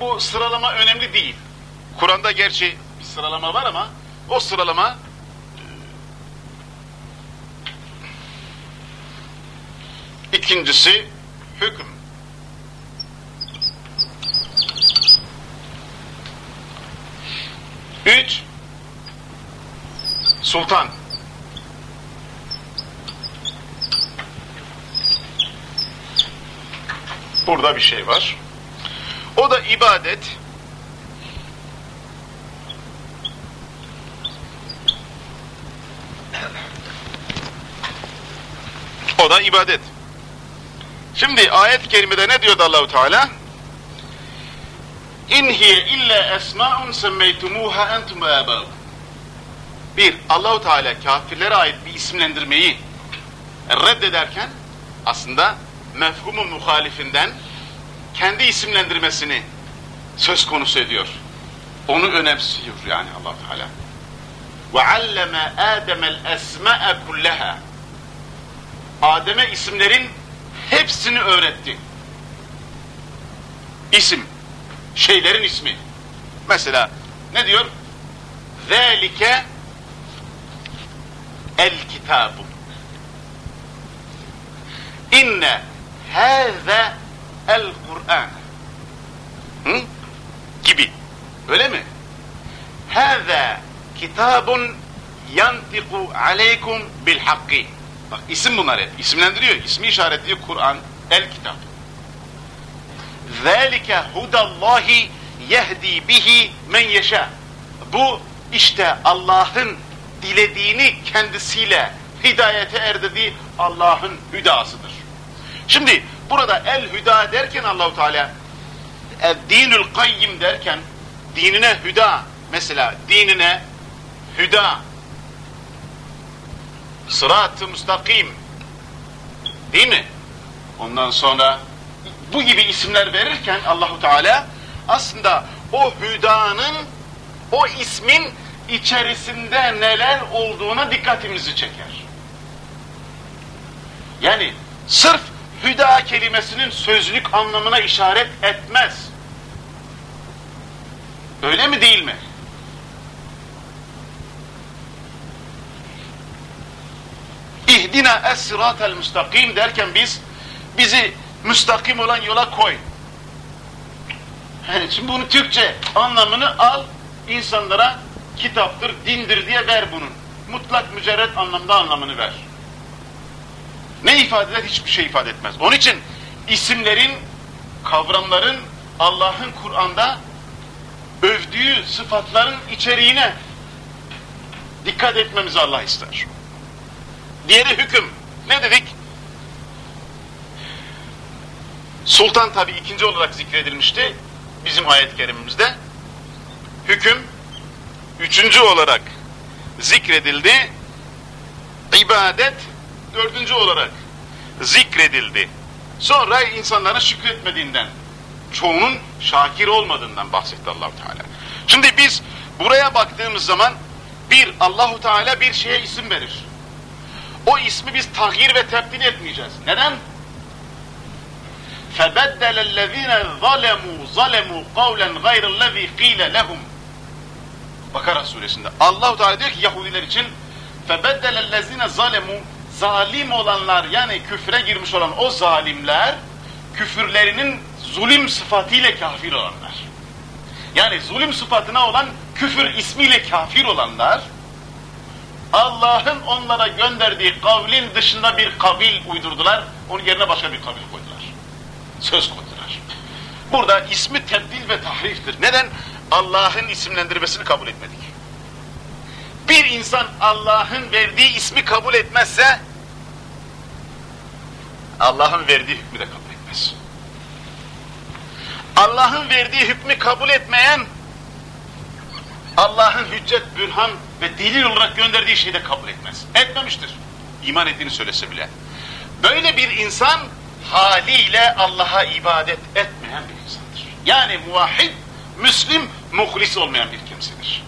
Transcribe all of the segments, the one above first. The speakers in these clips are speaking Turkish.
bu sıralama önemli değil. Kur'an'da gerçi bir sıralama var ama o sıralama e, ikincisi hüküm. Üç, sultan. Burada bir şey var. O da ibadet. O da ibadet. Şimdi ayet-i kerimede ne diyordu Allahu Teala? İn hiye illa esma'un semmeytumuha entum ve Bir, Allahu Teala kafirlere ait bir isimlendirmeyi reddederken aslında mefhumu muhalifinden kendi isimlendirmesini söz konusu ediyor. Onu önemsiyor yani Allah Teala. Ve alleme Adem'el esma'a kullaha. Adem'e isimlerin hepsini öğretti. İsim, şeylerin ismi. Mesela ne diyor? Zalike el kitabu. İnne hâze el Kur'an. Gibi. Öyle mi? Hâze kitabun yantiku aleykum bil hakki. Bak isim bunlar hep. İsimlendiriyor. İsmi işaretliyor Kur'an. El kitap. Zâlike hudallahi yehdi bihi men yeşâ. Bu işte Allah'ın dilediğini kendisiyle hidayete erdirdiği Allah'ın hüdasıdır. Şimdi burada el hüda derken Allahu Teala dinül kayyim derken dinine hüda mesela dinine hüda sırat-ı müstakim değil mi? Ondan sonra bu gibi isimler verirken Allahu Teala aslında o hüdanın o ismin içerisinde neler olduğuna dikkatimizi çeker. Yani sırf hüda kelimesinin sözlük anlamına işaret etmez. Öyle mi değil mi? İhdina es-siratel müstakim derken biz bizi müstakim olan yola koy. Yani şimdi bunu Türkçe anlamını al insanlara kitaptır, dindir diye ver bunun. Mutlak mücerret anlamda anlamını ver. Ne ifade eder? Hiçbir şey ifade etmez. Onun için isimlerin, kavramların Allah'ın Kur'an'da övdüğü sıfatların içeriğine dikkat etmemizi Allah ister. Diğeri hüküm. Ne dedik? Sultan tabi ikinci olarak zikredilmişti bizim ayet-i kerimimizde. Hüküm üçüncü olarak zikredildi. İbadet dördüncü olarak zikredildi. Sonra insanların şükretmediğinden, çoğunun şakir olmadığından bahsetti Allahu Teala. Şimdi biz buraya baktığımız zaman bir Allahu Teala bir şeye isim verir. O ismi biz tahir ve tebdil etmeyeceğiz. Neden? فَبَدَّلَ الَّذ۪ينَ ظَلَمُوا ظَلَمُوا قَوْلًا غَيْرَ الَّذ۪ي قِيلَ لَهُمْ Bakara suresinde. Allahu Teala diyor ki Yahudiler için فَبَدَّلَ الَّذ۪ينَ ظَلَمُوا zalim olanlar yani küfre girmiş olan o zalimler küfürlerinin zulüm sıfatıyla kafir olanlar. Yani zulüm sıfatına olan küfür ismiyle kafir olanlar Allah'ın onlara gönderdiği kavlin dışında bir kabil uydurdular. Onun yerine başka bir kabil koydular. Söz koydular. Burada ismi tebdil ve tahriftir. Neden? Allah'ın isimlendirmesini kabul etmedik. Bir insan Allah'ın verdiği ismi kabul etmezse Allah'ın verdiği hükmü de kabul etmez. Allah'ın verdiği hükmü kabul etmeyen Allah'ın hüccet, bürhan ve delil olarak gönderdiği şeyi de kabul etmez. Etmemiştir. İman ettiğini söylese bile. Böyle bir insan haliyle Allah'a ibadet etmeyen bir insandır. Yani muvahhid, Müslim, muhlis olmayan bir kimsedir.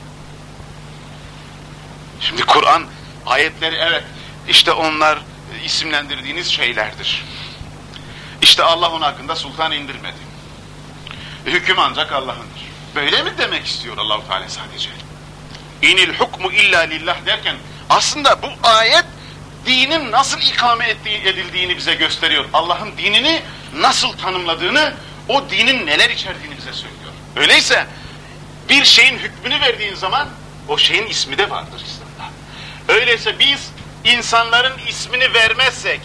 Şimdi Kur'an ayetleri evet işte onlar isimlendirdiğiniz şeylerdir. İşte Allah onun hakkında sultan indirmedi. Hüküm ancak Allah'ındır. Böyle mi demek istiyor Allahu Teala sadece? İnil hukmu illa lillah derken aslında bu ayet dinin nasıl ikame edildiğini bize gösteriyor. Allah'ın dinini nasıl tanımladığını, o dinin neler içerdiğini bize söylüyor. Öyleyse bir şeyin hükmünü verdiğin zaman o şeyin ismi de vardır İslam'da. Öyleyse biz insanların ismini vermezsek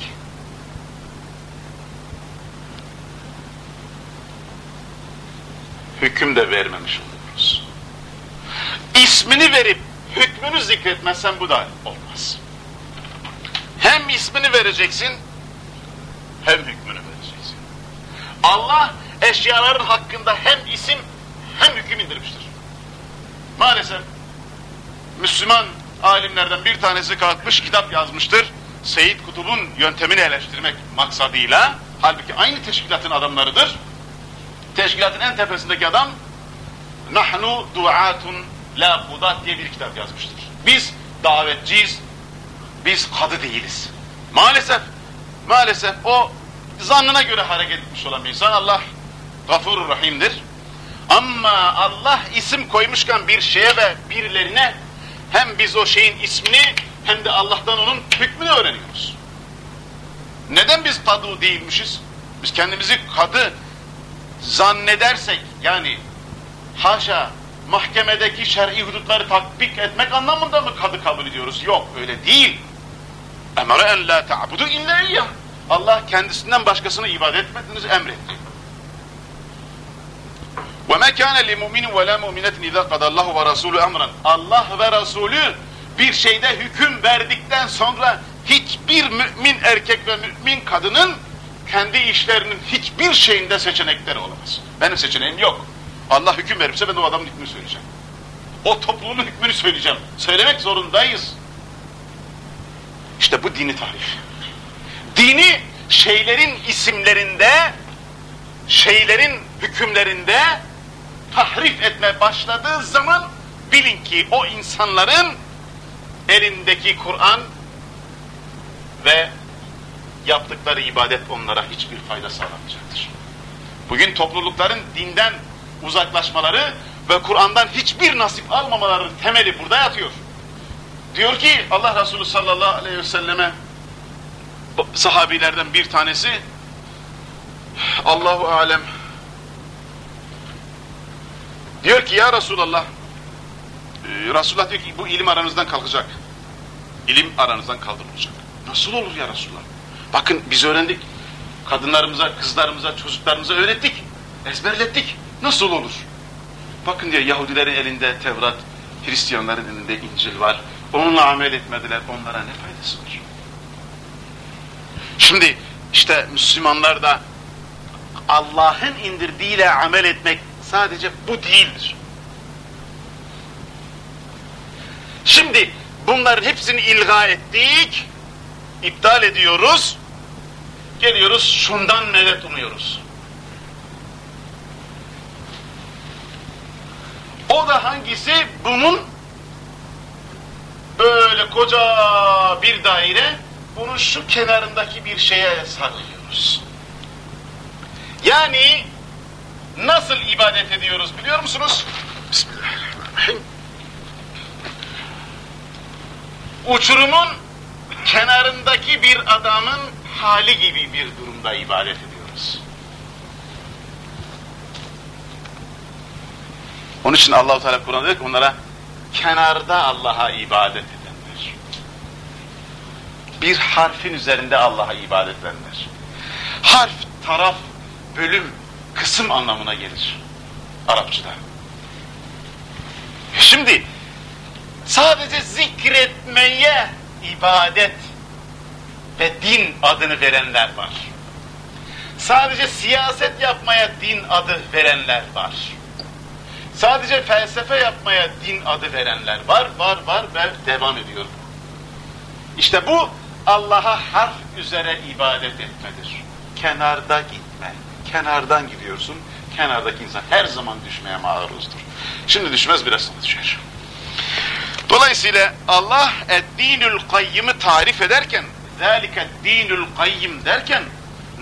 hüküm de vermemiş oluruz. İsmini verip hükmünü zikretmezsen bu da olmaz. Hem ismini vereceksin hem hükmünü vereceksin. Allah eşyaların hakkında hem isim hem hüküm indirmiştir. Maalesef Müslüman alimlerden bir tanesi kalkmış kitap yazmıştır. Seyit Kutub'un yöntemini eleştirmek maksadıyla halbuki aynı teşkilatın adamlarıdır. Teşkilatın en tepesindeki adam Nahnu duatun la kudat diye bir kitap yazmıştır. Biz davetciyiz, biz kadı değiliz. Maalesef, maalesef o zannına göre hareket etmiş olan bir insan Allah gafur rahimdir. Ama Allah isim koymuşken bir şeye ve birilerine hem biz o şeyin ismini hem de Allah'tan onun hükmünü öğreniyoruz. Neden biz kadı değilmişiz? Biz kendimizi kadı zannedersek yani haşa mahkemedeki şer'i hudutları tatbik etmek anlamında mı kadı kabul ediyoruz? Yok öyle değil. Emre en la ta'budu illa. Allah kendisinden başkasına ibadet etmediğinizi emretti. وَمَا كَانَ لِمُؤْمِنٍ وَلَا مُؤْمِنَةٍ اِذَا قَدَ اللّٰهُ وَرَسُولُ اَمْرًا Allah ve Resulü bir şeyde hüküm verdikten sonra hiçbir mümin erkek ve mümin kadının kendi işlerinin hiçbir şeyinde seçenekleri olamaz. Benim seçeneğim yok. Allah hüküm verirse ben o adamın hükmünü söyleyeceğim. O topluluğun hükmünü söyleyeceğim. Söylemek zorundayız. İşte bu dini tarif. Dini şeylerin isimlerinde, şeylerin hükümlerinde tahrif etme başladığı zaman bilin ki o insanların elindeki Kur'an ve yaptıkları ibadet onlara hiçbir fayda sağlamayacaktır. Bugün toplulukların dinden uzaklaşmaları ve Kur'an'dan hiçbir nasip almamaların temeli burada yatıyor. Diyor ki Allah Resulü sallallahu aleyhi ve selleme sahabilerden bir tanesi Allahu alem diyor ki ya Resulallah e, Resulullah diyor ki bu ilim aranızdan kalkacak. İlim aranızdan kaldırılacak. Nasıl olur ya Resulullah? Bakın biz öğrendik. Kadınlarımıza, kızlarımıza, çocuklarımıza öğrettik. Ezberlettik. Nasıl olur? Bakın diyor Yahudilerin elinde Tevrat, Hristiyanların elinde İncil var. Onunla amel etmediler. Onlara ne faydası var? Şimdi işte Müslümanlar da Allah'ın indirdiğiyle amel etmek sadece bu değildir. Şimdi bunların hepsini ilga ettik, iptal ediyoruz, geliyoruz şundan medet umuyoruz. O da hangisi? Bunun böyle koca bir daire, bunun şu kenarındaki bir şeye sarılıyoruz. Yani nasıl ibadet ediyoruz biliyor musunuz? Bismillahirrahmanirrahim. Uçurumun kenarındaki bir adamın hali gibi bir durumda ibadet ediyoruz. Onun için Allahu Teala Kur'an'da diyor ki onlara kenarda Allah'a ibadet edenler. Bir harfin üzerinde Allah'a ibadet edenler. Harf, taraf, bölüm, kısım anlamına gelir Arapçada. Şimdi sadece zikretmeye ibadet ve din adını verenler var. Sadece siyaset yapmaya din adı verenler var. Sadece felsefe yapmaya din adı verenler var, var, var ve devam ediyor. İşte bu Allah'a harf üzere ibadet etmedir. Kenarda gitme. Kenardan gidiyorsun. Kenardaki insan her zaman düşmeye maruzdur. Şimdi düşmez biraz sonra düşer. Dolayısıyla Allah dinül kayyımı tarif ederken zâlike dinül kayyım derken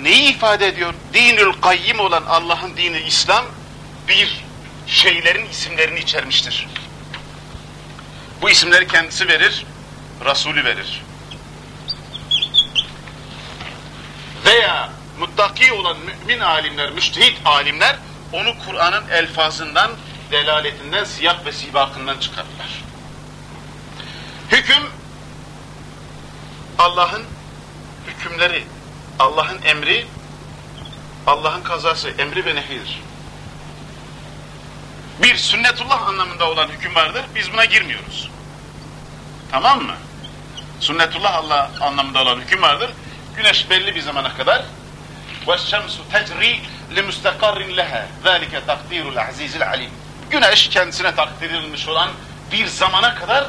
neyi ifade ediyor? Dinül kayyim olan Allah'ın dini İslam bir şeylerin isimlerini içermiştir. Bu isimleri kendisi verir, Resulü verir. Veya muttaki olan mümin alimler, müştehit alimler onu Kur'an'ın elfazından, delaletinden, siyah ve sibakından çıkarttılar. Hüküm Allah'ın hükümleri, Allah'ın emri, Allah'ın kazası, emri ve nehidir. Bir sünnetullah anlamında olan hüküm vardır, biz buna girmiyoruz. Tamam mı? Sünnetullah Allah anlamında olan hüküm vardır. Güneş belli bir zamana kadar وَالشَّمْسُ تَجْرِي لِمُسْتَقَرٍ لَهَا ذَٰلِكَ تَقْدِيرُ الْعَز۪يزِ الْعَلِيمِ Güneş kendisine takdir edilmiş olan bir zamana kadar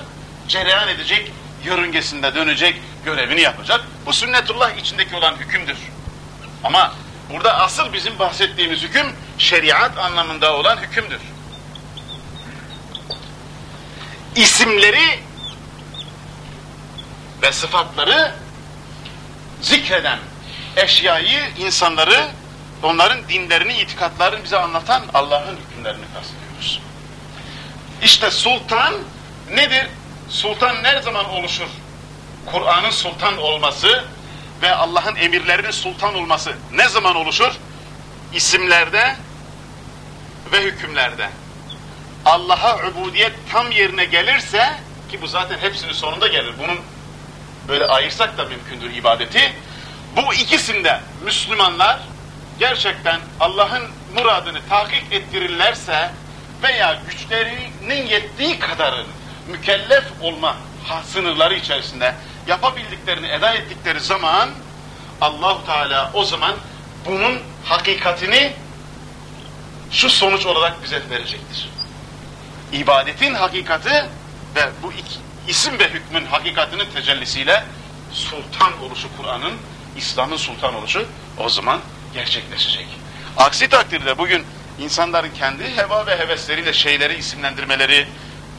cereyan edecek, yörüngesinde dönecek, görevini yapacak. Bu sünnetullah içindeki olan hükümdür. Ama burada asıl bizim bahsettiğimiz hüküm şeriat anlamında olan hükümdür. İsimleri ve sıfatları zikreden eşyayı, insanları, onların dinlerini, itikatlarını bize anlatan Allah'ın hükümlerini kastediyoruz. İşte sultan nedir? Sultan ne zaman oluşur? Kur'an'ın sultan olması ve Allah'ın emirlerinin sultan olması ne zaman oluşur? İsimlerde ve hükümlerde. Allah'a ubudiyet tam yerine gelirse ki bu zaten hepsinin sonunda gelir. Bunun böyle ayırsak da mümkündür ibadeti. Bu ikisinde Müslümanlar gerçekten Allah'ın muradını tahkik ettirirlerse veya güçlerinin yettiği kadarın mükellef olma sınırları içerisinde yapabildiklerini eda ettikleri zaman Allahu Teala o zaman bunun hakikatini şu sonuç olarak bize verecektir. İbadetin hakikati ve bu iki, isim ve hükmün hakikatinin tecellisiyle sultan oluşu Kur'an'ın, İslam'ın sultan oluşu o zaman gerçekleşecek. Aksi takdirde bugün insanların kendi heva ve hevesleriyle şeyleri isimlendirmeleri,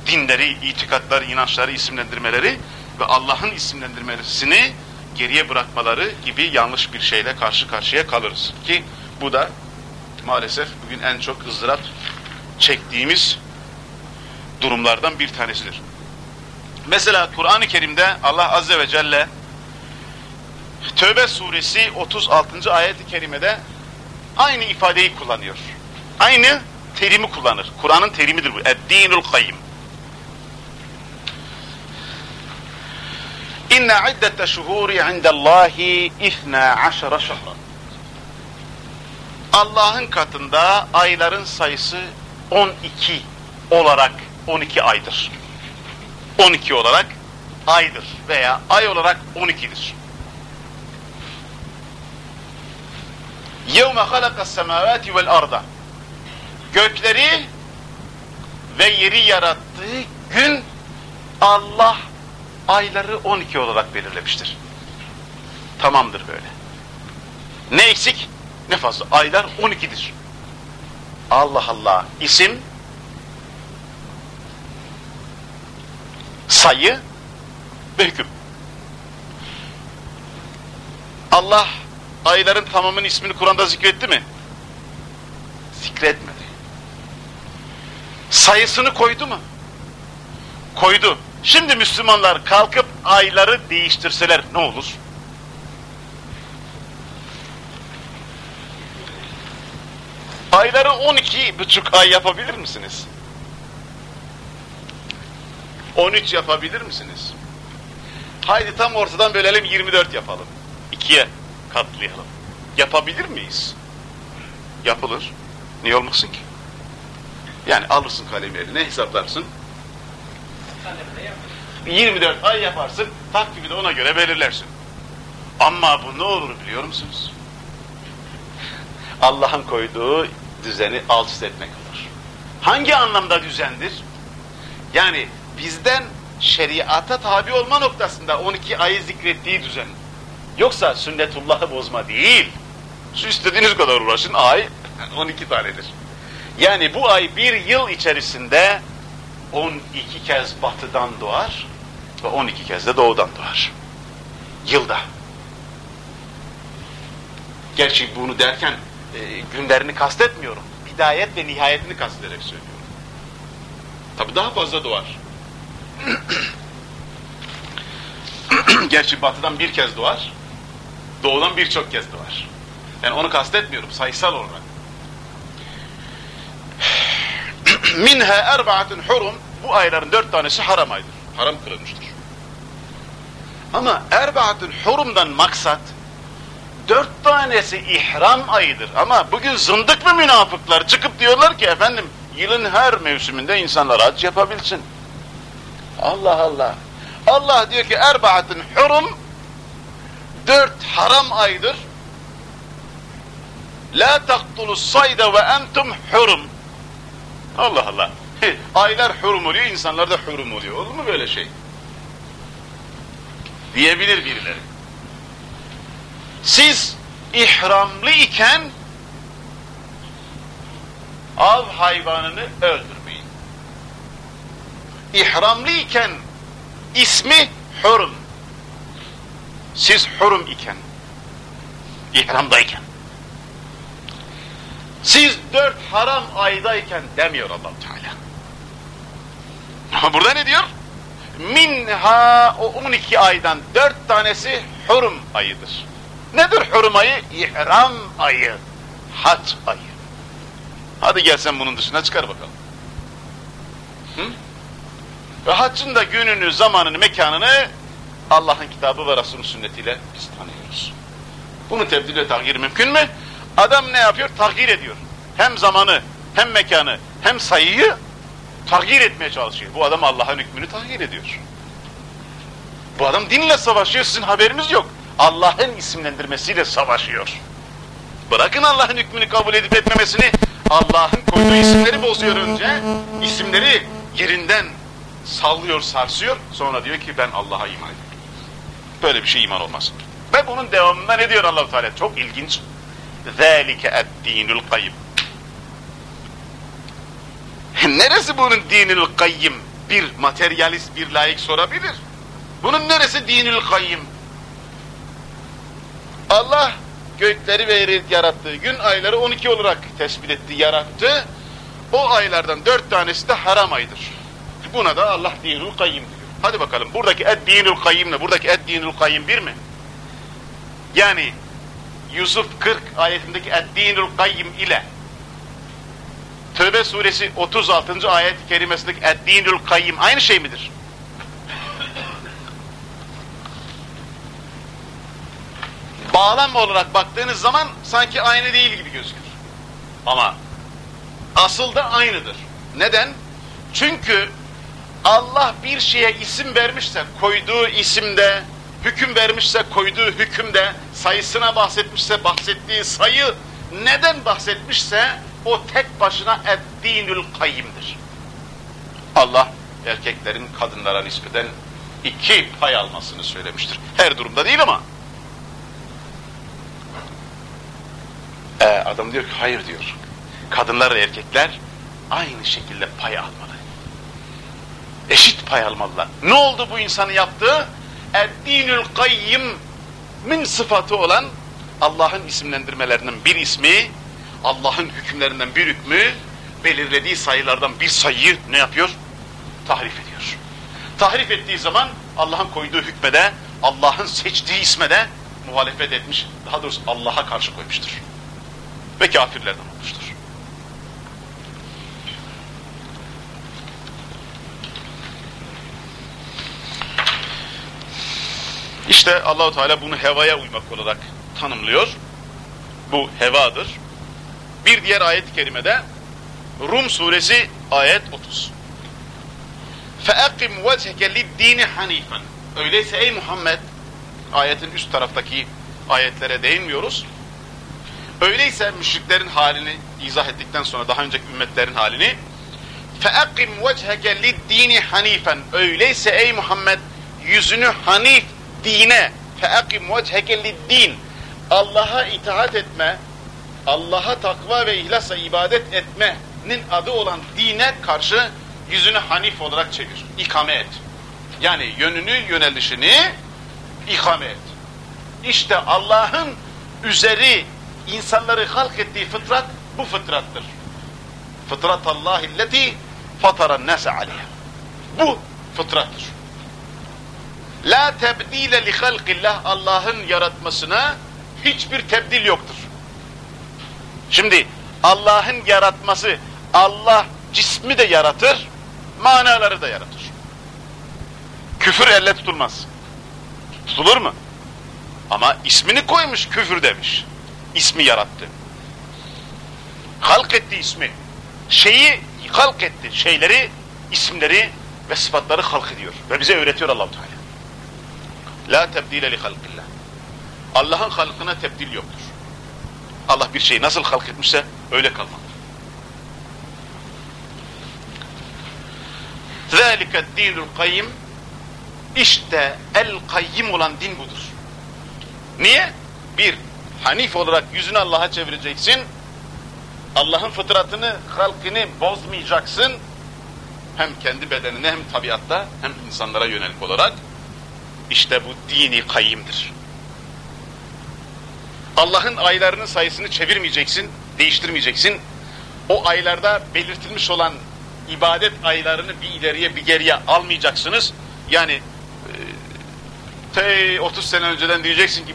dinleri, itikatları, inançları isimlendirmeleri ve Allah'ın isimlendirmesini geriye bırakmaları gibi yanlış bir şeyle karşı karşıya kalırız. Ki bu da maalesef bugün en çok ızdırap çektiğimiz durumlardan bir tanesidir. Mesela Kur'an-ı Kerim'de Allah Azze ve Celle Tövbe suresi 36. ayet-i kerimede aynı ifadeyi kullanıyor. Aynı terimi kullanır. Kur'an'ın terimidir bu. Ed-dinul kayyim. İnne iddete şuhuri indallahi ifna aşara şahran. Allah'ın katında ayların sayısı 12 olarak 12 aydır. 12 olarak aydır veya ay olarak 12'dir. يَوْمَ خَلَقَ السَّمَاوَاتِ وَالْاَرْضَ Gökleri ve yeri yarattığı gün Allah ayları 12 olarak belirlemiştir. Tamamdır böyle. Ne eksik ne fazla. Aylar 12'dir. Allah Allah. İsim, sayı ve hüküm. Allah ayların tamamının ismini Kur'an'da zikretti mi? Zikretmedi. Sayısını koydu mu? Koydu. Şimdi Müslümanlar kalkıp ayları değiştirseler ne olur? Ayları 12 buçuk ay yapabilir misiniz? 13 yapabilir misiniz? Haydi tam ortadan bölelim 24 yapalım. İkiye katlayalım. Yapabilir miyiz? Yapılır. Niye olmasın ki? Yani alırsın kalemi eline hesaplarsın. 24 ay yaparsın, takvimi de ona göre belirlersin. Ama bu ne olur biliyor musunuz? Allah'ın koyduğu düzeni alt üst etmek olur. Hangi anlamda düzendir? Yani bizden şeriata tabi olma noktasında 12 ayı zikrettiği düzen. Yoksa sünnetullahı bozma değil. Şu istediğiniz kadar uğraşın ay 12 tanedir. Yani bu ay bir yıl içerisinde 12 kez batıdan doğar ve 12 kez de doğudan doğar. Yılda. Gerçi bunu derken e, günlerini kastetmiyorum. bidayet ve nihayetini kastederek söylüyorum. Tabi daha fazla doğar. Gerçi batıdan bir kez doğar, doğudan birçok kez doğar. Yani onu kastetmiyorum sayısal olarak. Minha erbaatun hurum bu ayların dört tanesi haram aydır. Haram kılınmıştır. Ama erbaatun hurumdan maksat dört tanesi ihram ayıdır. Ama bugün zındık mı münafıklar çıkıp diyorlar ki efendim yılın her mevsiminde insanlar hac yapabilsin. Allah Allah. Allah diyor ki erbaatun hurum dört haram aydır. La taktulus sayda ve entum hurum. Allah Allah. Aylar hurum oluyor, insanlar da hurum oluyor. Olur mu böyle şey? Diyebilir birileri. Siz ihramlı iken av hayvanını öldürmeyin. İhramlı iken ismi hurum. Siz hurum iken, ihramdayken, siz dört haram aydayken demiyor allah Teala. Ama burada ne diyor? Minha o 12 aydan dört tanesi hurum ayıdır. Nedir hurum ayı? İhram ayı, hac ayı. Hadi gel sen bunun dışına çıkar bakalım. Hı? Ve haccın da gününü, zamanını, mekanını Allah'ın kitabı ve Resulü sünnetiyle biz tanıyoruz. Bunu tebdil ve takdir mümkün mü? Adam ne yapıyor? Takdir ediyor. Hem zamanı, hem mekanı, hem sayıyı takdir etmeye çalışıyor. Bu adam Allah'ın hükmünü takdir ediyor. Bu adam dinle savaşıyor, sizin haberiniz yok. Allah'ın isimlendirmesiyle savaşıyor. Bırakın Allah'ın hükmünü kabul edip etmemesini, Allah'ın koyduğu isimleri bozuyor önce, isimleri yerinden sallıyor, sarsıyor, sonra diyor ki ben Allah'a iman ediyorum. Böyle bir şey iman olmaz. Ve bunun devamında ne diyor Allahu Teala? Çok ilginç. Zalike ed-dinul kayyim. Neresi bunun dinül kayyim? Bir materyalist, bir layık sorabilir. Bunun neresi dinül kayyim? Allah gökleri ve yeri yarattığı gün ayları 12 olarak tespit etti, yarattı. O aylardan 4 tanesi de haram aydır. Buna da Allah dinül kayyim. Hadi bakalım buradaki ed dinül kayyimle buradaki ed dinül kayyim bir mi? Yani Yusuf 40 ayetindeki ed dinül kayyim ile Tövbe suresi 36. ayet-i kerimesindeki ed-dinül kayyim aynı şey midir? Bağlam olarak baktığınız zaman sanki aynı değil gibi gözükür. Ama asıl da aynıdır. Neden? Çünkü Allah bir şeye isim vermişse koyduğu isimde, hüküm vermişse koyduğu hükümde, sayısına bahsetmişse bahsettiği sayı neden bahsetmişse o tek başına eddinül kayyimdir. Allah erkeklerin kadınlara nispeten iki pay almasını söylemiştir. Her durumda değil ama. Ee, adam diyor ki hayır diyor. Kadınlar erkekler aynı şekilde pay almalı. Eşit pay almalılar. Ne oldu bu insanın yaptığı? Eddinül kayyim min sıfatı olan Allah'ın isimlendirmelerinin bir ismi Allah'ın hükümlerinden bir hükmü belirlediği sayılardan bir sayıyı ne yapıyor? Tahrif ediyor. Tahrif ettiği zaman Allah'ın koyduğu hükmede, Allah'ın seçtiği ismede muhalefet etmiş, daha doğrusu Allah'a karşı koymuştur. Ve kafirlerden İşte Allahu Teala bunu hevaya uymak olarak tanımlıyor. Bu hevadır. Bir diğer ayet-i kerimede Rum suresi ayet 30. فَاَقِمْ وَجْهَكَ لِلْد۪ينِ حَن۪يفًا Öyleyse ey Muhammed, ayetin üst taraftaki ayetlere değinmiyoruz. Öyleyse müşriklerin halini izah ettikten sonra daha önceki ümmetlerin halini فَاَقِمْ وَجْهَكَ لِلْد۪ينِ حَن۪يفًا Öyleyse ey Muhammed yüzünü hanif dine feakim vecheke liddin Allah'a itaat etme, Allah'a takva ve ihlasla ibadet etmenin adı olan dine karşı yüzünü hanif olarak çevir. İkame et. Yani yönünü, yönelişini ikame et. İşte Allah'ın üzeri insanları halk ettiği fıtrat bu fıtrattır. Fıtrat Allah Allahilleti fatara nase aleyha. Bu fıtrattır. La tebdile li halqillah Allah'ın yaratmasına hiçbir tebdil yoktur. Şimdi Allah'ın yaratması Allah cismi de yaratır, manaları da yaratır. Küfür elle tutulmaz. Tutulur mu? Ama ismini koymuş küfür demiş. İsmi yarattı. Halk etti ismi. Şeyi halk etti. Şeyleri, isimleri ve sıfatları halk ediyor. Ve bize öğretiyor allah Teala. La tebdile li halkillah. Allah'ın halkına tebdil yoktur. Allah bir şeyi nasıl halk etmişse öyle kalmalıdır. ذَٰلِكَ الدِّينُ الْقَيِّمِ İşte el-kayyim olan din budur. Niye? Bir, Hanif olarak yüzünü Allah'a çevireceksin. Allah'ın fıtratını, halkını bozmayacaksın. Hem kendi bedenine hem tabiatta hem insanlara yönelik olarak. İşte bu dini kayyimdir. Allah'ın aylarının sayısını çevirmeyeceksin, değiştirmeyeceksin. O aylarda belirtilmiş olan ibadet aylarını bir ileriye bir geriye almayacaksınız. Yani e, 30 sene önceden diyeceksin ki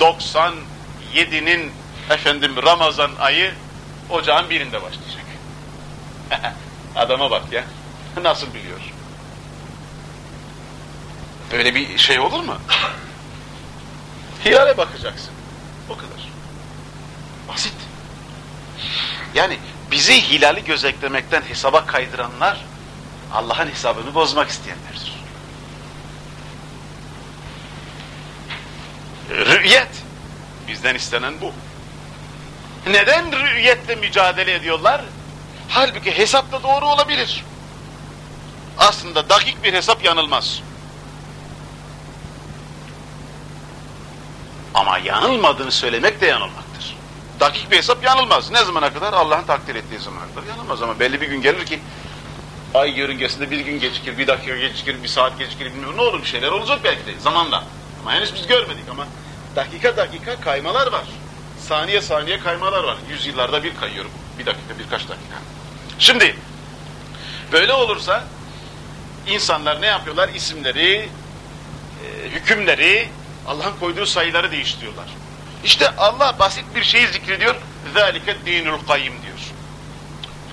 1997'nin efendim Ramazan ayı ocağın birinde başlayacak. Adama bak ya. Nasıl biliyor? Böyle bir şey olur mu? Hilale bakacaksın. O kadar. Basit. Yani bizi hilali gözetlemekten hesaba kaydıranlar Allah'ın hesabını bozmak isteyenlerdir. Rü'yet bizden istenen bu. Neden rü'yetle mücadele ediyorlar? Halbuki hesap da doğru olabilir. Aslında dakik bir hesap yanılmaz. Ama yanılmadığını söylemek de yanılmaktır. Dakik bir hesap yanılmaz. Ne zamana kadar? Allah'ın takdir ettiği zamana kadar yanılmaz ama belli bir gün gelir ki ay yörüngesinde bir gün gecikir, bir dakika gecikir, bir saat gecikir bilmiyorum ne olur bir şeyler olacak belki de zamanla. Ama henüz biz görmedik ama dakika dakika kaymalar var. Saniye saniye kaymalar var. Yüzyıllarda bir kayıyor. Bir dakika birkaç dakika. Şimdi böyle olursa insanlar ne yapıyorlar? İsimleri, e, hükümleri, Allah'ın koyduğu sayıları değiştiriyorlar. İşte Allah basit bir şeyi zikrediyor. ذَٰلِكَ dinul kayyim diyor.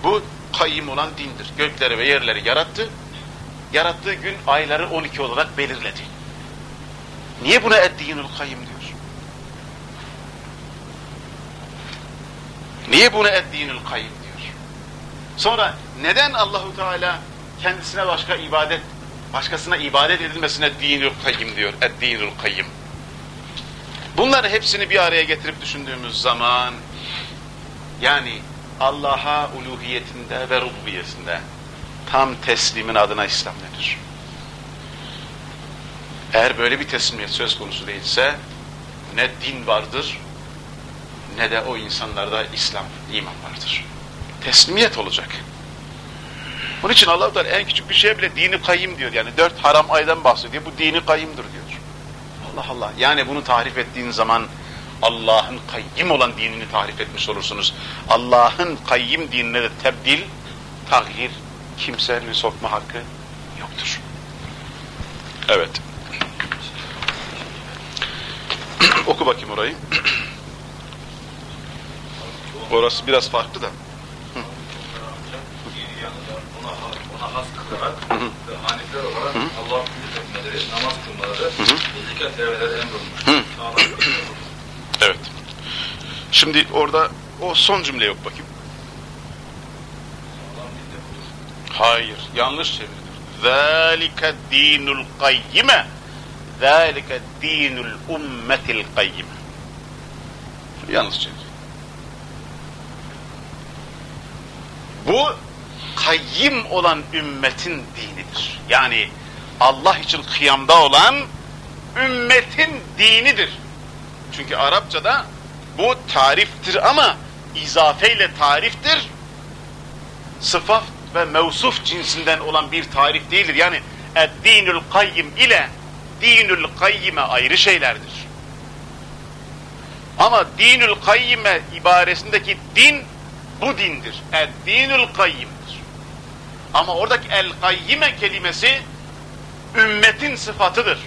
Bu kayyim olan dindir. Gökleri ve yerleri yarattı. Yarattığı gün ayları 12 olarak belirledi. Niye buna eddinul kayyim diyor? Niye buna eddinul kayyim diyor? Sonra neden Allahu Teala kendisine başka ibadet, başkasına ibadet edilmesine dinul kayyim diyor? Eddinul kayyim. Bunları hepsini bir araya getirip düşündüğümüz zaman yani Allah'a uluhiyetinde ve rububiyetinde tam teslimin adına İslam denir. Eğer böyle bir teslimiyet söz konusu değilse ne din vardır ne de o insanlarda İslam, iman vardır. Teslimiyet olacak. Onun için Allah en küçük bir şeye bile dini kayyım diyor. Yani dört haram aydan bahsediyor. Bu dini kayyımdır diyor. Allah Allah. Yani bunu tarif ettiğin zaman Allah'ın kayyim olan dinini tarif etmiş olursunuz. Allah'ın kayyim dinine de tebdil, tahir, kimsenin sokma hakkı yoktur. Evet. Oku bakayım orayı. Orası biraz farklı da. kılarak ve ee, namaz kılmaları, zikret evreleri emrolmuş. Evet. Şimdi orada o son cümle yok bakayım. Hayır, yanlış çevirdim. Zalike dinul kayyime Zalike dinul ummetil kayyime Yanlış çevir. Bu kayyim olan ümmetin dinidir. Yani Allah için kıyamda olan ümmetin dinidir. Çünkü Arapçada bu tariftir ama izafeyle tariftir. Sıfat ve mevsuf cinsinden olan bir tarif değildir. Yani dinül kayyim ile dinül kayyime ayrı şeylerdir. Ama dinül kayyime ibaresindeki din bu dindir. Eddinül kayyimdir. Ama oradaki el kayyime kelimesi ümmetin sıfatıdır.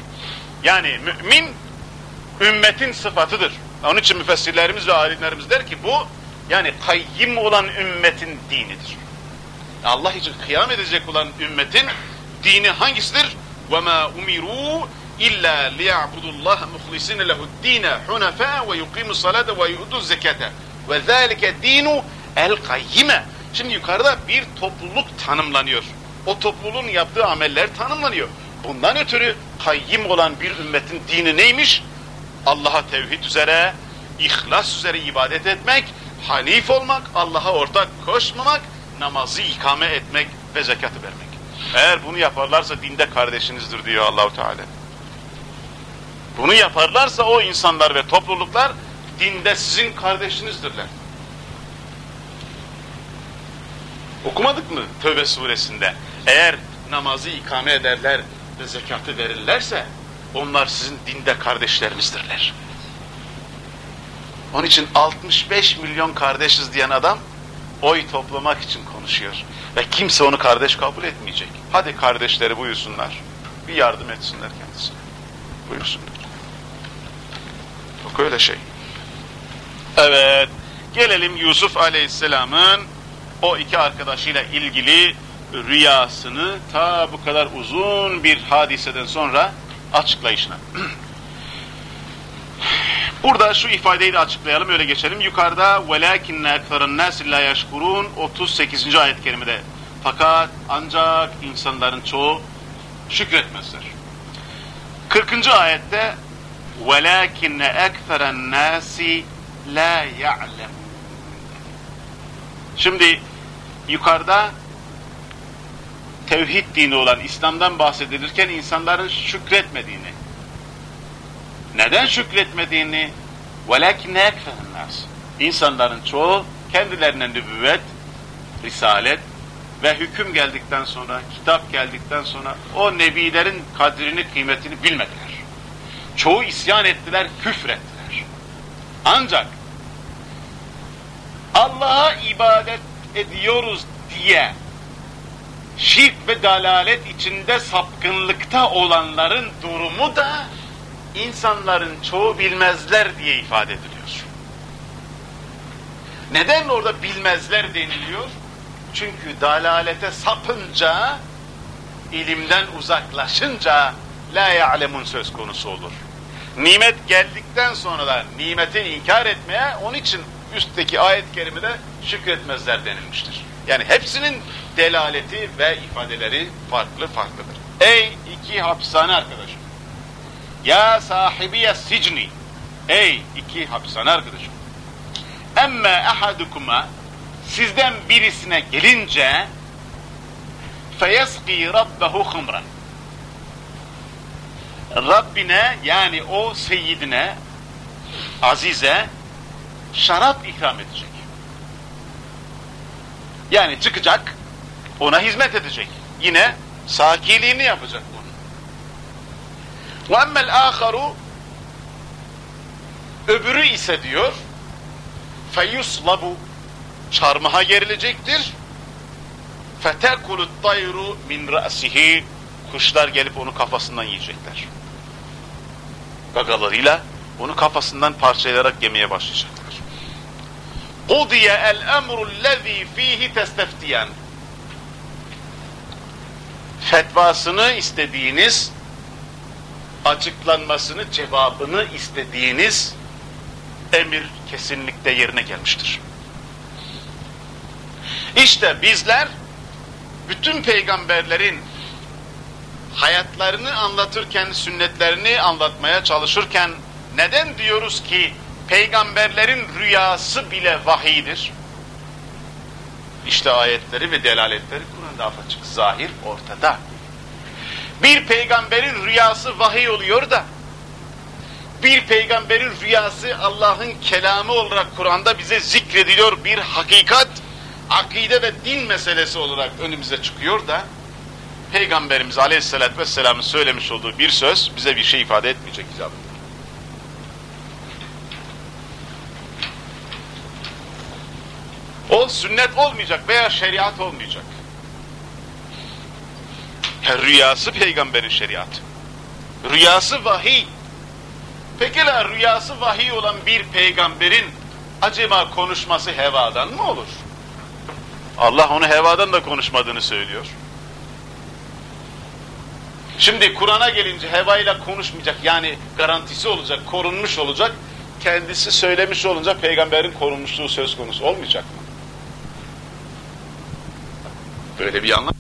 Yani mümin ümmetin sıfatıdır. Onun için müfessirlerimiz ve alimlerimiz der ki bu yani kayyim olan ümmetin dinidir. Allah için kıyam edecek olan ümmetin dini hangisidir? وَمَا اُمِرُوا اِلَّا لِيَعْبُدُوا اللّٰهَ مُخْلِسِينَ لَهُ الدِّينَ حُنَفَاءَ وَيُقِيمُوا الصَّلَاةَ وَيُؤْدُوا الزَّكَاةَ وَذَٰلِكَ دِينُ el-kayyime. Şimdi yukarıda bir topluluk tanımlanıyor. O topluluğun yaptığı ameller tanımlanıyor. Bundan ötürü kayyim olan bir ümmetin dini neymiş? Allah'a tevhid üzere, ihlas üzere ibadet etmek, hanif olmak, Allah'a ortak koşmamak, namazı ikame etmek ve zekatı vermek. Eğer bunu yaparlarsa dinde kardeşinizdir diyor Allahu Teala. Bunu yaparlarsa o insanlar ve topluluklar dinde sizin kardeşinizdirler. Okumadık mı Tövbe suresinde? Eğer namazı ikame ederler ve zekatı verirlerse onlar sizin dinde kardeşlerinizdirler. Onun için 65 milyon kardeşiz diyen adam oy toplamak için konuşuyor. Ve kimse onu kardeş kabul etmeyecek. Hadi kardeşleri buyursunlar. Bir yardım etsinler kendisine. Buyursunlar. Yok öyle şey. Evet. Gelelim Yusuf Aleyhisselam'ın o iki arkadaşıyla ilgili rüyasını ta bu kadar uzun bir hadiseden sonra açıklayışına. Burada şu ifadeyi de açıklayalım öyle geçelim. Yukarıda وَلَاكِنَّ اَكْفَرَ النَّاسِ لَا يَشْكُرُونَ 38. ayet kerimede. Fakat ancak insanların çoğu şükretmezler. 40. ayette وَلَاكِنَّ اَكْفَرَ النَّاسِ لَا يَعْلَمُونَ Şimdi yukarıda tevhid dini olan İslam'dan bahsedilirken insanların şükretmediğini, neden şükretmediğini وَلَكِنَّ يَكْفَهُ النَّاسِ İnsanların çoğu kendilerine nübüvvet, risalet ve hüküm geldikten sonra, kitap geldikten sonra o nebilerin kadrini, kıymetini bilmediler. Çoğu isyan ettiler, küfrettiler. Ancak Allah'a ibadet ediyoruz diye şirk ve dalalet içinde sapkınlıkta olanların durumu da insanların çoğu bilmezler diye ifade ediliyor. Neden orada bilmezler deniliyor? Çünkü dalalete sapınca, ilimden uzaklaşınca la ya'lemun söz konusu olur. Nimet geldikten sonra da nimeti inkar etmeye onun için üstteki ayet-i kerimede şükretmezler denilmiştir. Yani hepsinin delaleti ve ifadeleri farklı farklıdır. Ey iki hapishane arkadaşım. Ya sahibiye sicni. Ey iki hapishane arkadaşım. Emme ahadukuma sizden birisine gelince feyeski rabbehu hımran. Rabbine yani o seyyidine azize şarap ikram edecek. Yani çıkacak, ona hizmet edecek. Yine sakiliğini yapacak bunu. وَاَمَّا الْآخَرُ Öbürü ise diyor, فَيُسْلَبُ Çarmıha gerilecektir. فَتَكُلُ الطَّيْرُ min رَأْسِهِ Kuşlar gelip onu kafasından yiyecekler. Gagalarıyla onu kafasından parçalayarak yemeye başlayacaklar. قُضِيَ الْاَمْرُ الَّذ۪ي ف۪يهِ تَسْتَفْتِيَنْ Fetvasını istediğiniz, açıklanmasını, cevabını istediğiniz emir kesinlikle yerine gelmiştir. İşte bizler bütün peygamberlerin hayatlarını anlatırken, sünnetlerini anlatmaya çalışırken neden diyoruz ki peygamberlerin rüyası bile vahiydir? İşte ayetleri ve delaletleri Kur'an'da apaçık, zahir ortada. Bir peygamberin rüyası vahiy oluyor da bir peygamberin rüyası Allah'ın kelamı olarak Kur'an'da bize zikrediliyor bir hakikat, akide ve din meselesi olarak önümüze çıkıyor da Peygamberimiz Aleyhisselatü Vesselam'ın söylemiş olduğu bir söz bize bir şey ifade etmeyecek icabında. O sünnet olmayacak veya şeriat olmayacak. Her rüyası peygamberin şeriatı. Rüyası vahiy. Peki la rüyası vahiy olan bir peygamberin acaba konuşması hevadan mı olur? Allah onu hevadan da konuşmadığını söylüyor. Şimdi Kur'an'a gelince hevayla konuşmayacak yani garantisi olacak, korunmuş olacak. Kendisi söylemiş olunca peygamberin korunmuşluğu söz konusu olmayacak mı? Böyle bir anlam.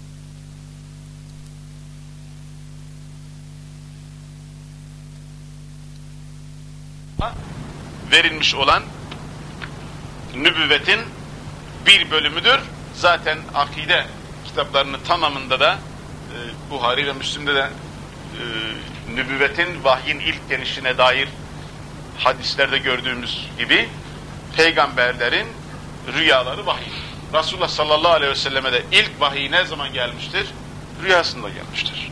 verilmiş olan nübüvvetin bir bölümüdür. Zaten akide kitaplarının tamamında da e, Buhari ve Müslim'de de e, nübüvvetin vahyin ilk gelişine dair hadislerde gördüğümüz gibi peygamberlerin rüyaları vahiy. Resulullah sallallahu aleyhi ve selleme de ilk vahiy ne zaman gelmiştir? Rüyasında gelmiştir.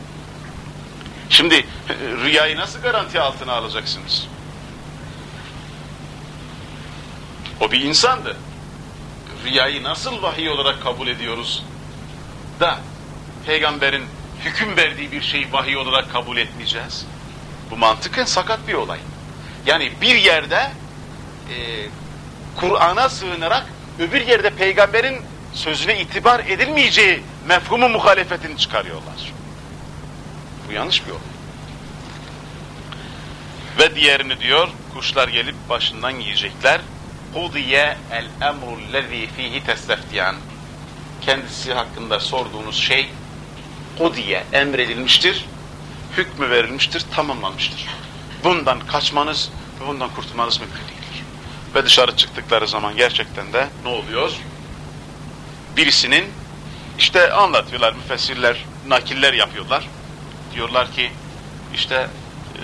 Şimdi rüyayı nasıl garanti altına alacaksınız? O bir insandı. Rüyayı nasıl vahiy olarak kabul ediyoruz da peygamberin hüküm verdiği bir şeyi vahiy olarak kabul etmeyeceğiz. Bu mantıken sakat bir olay. Yani bir yerde e, Kur'an'a sığınarak öbür yerde peygamberin sözüne itibar edilmeyeceği mefhumu muhalefetini çıkarıyorlar. Bu yanlış bir olay. Ve diğerini diyor, kuşlar gelip başından yiyecekler. Hudiye el emru lezî fihi testeftiyan. Kendisi hakkında sorduğunuz şey Kudiye emredilmiştir, hükmü verilmiştir, tamamlanmıştır. Bundan kaçmanız ve bundan kurtulmanız mümkün değildir. Ve dışarı çıktıkları zaman gerçekten de ne oluyor? Birisinin işte anlatıyorlar müfessirler, nakiller yapıyorlar. Diyorlar ki işte e,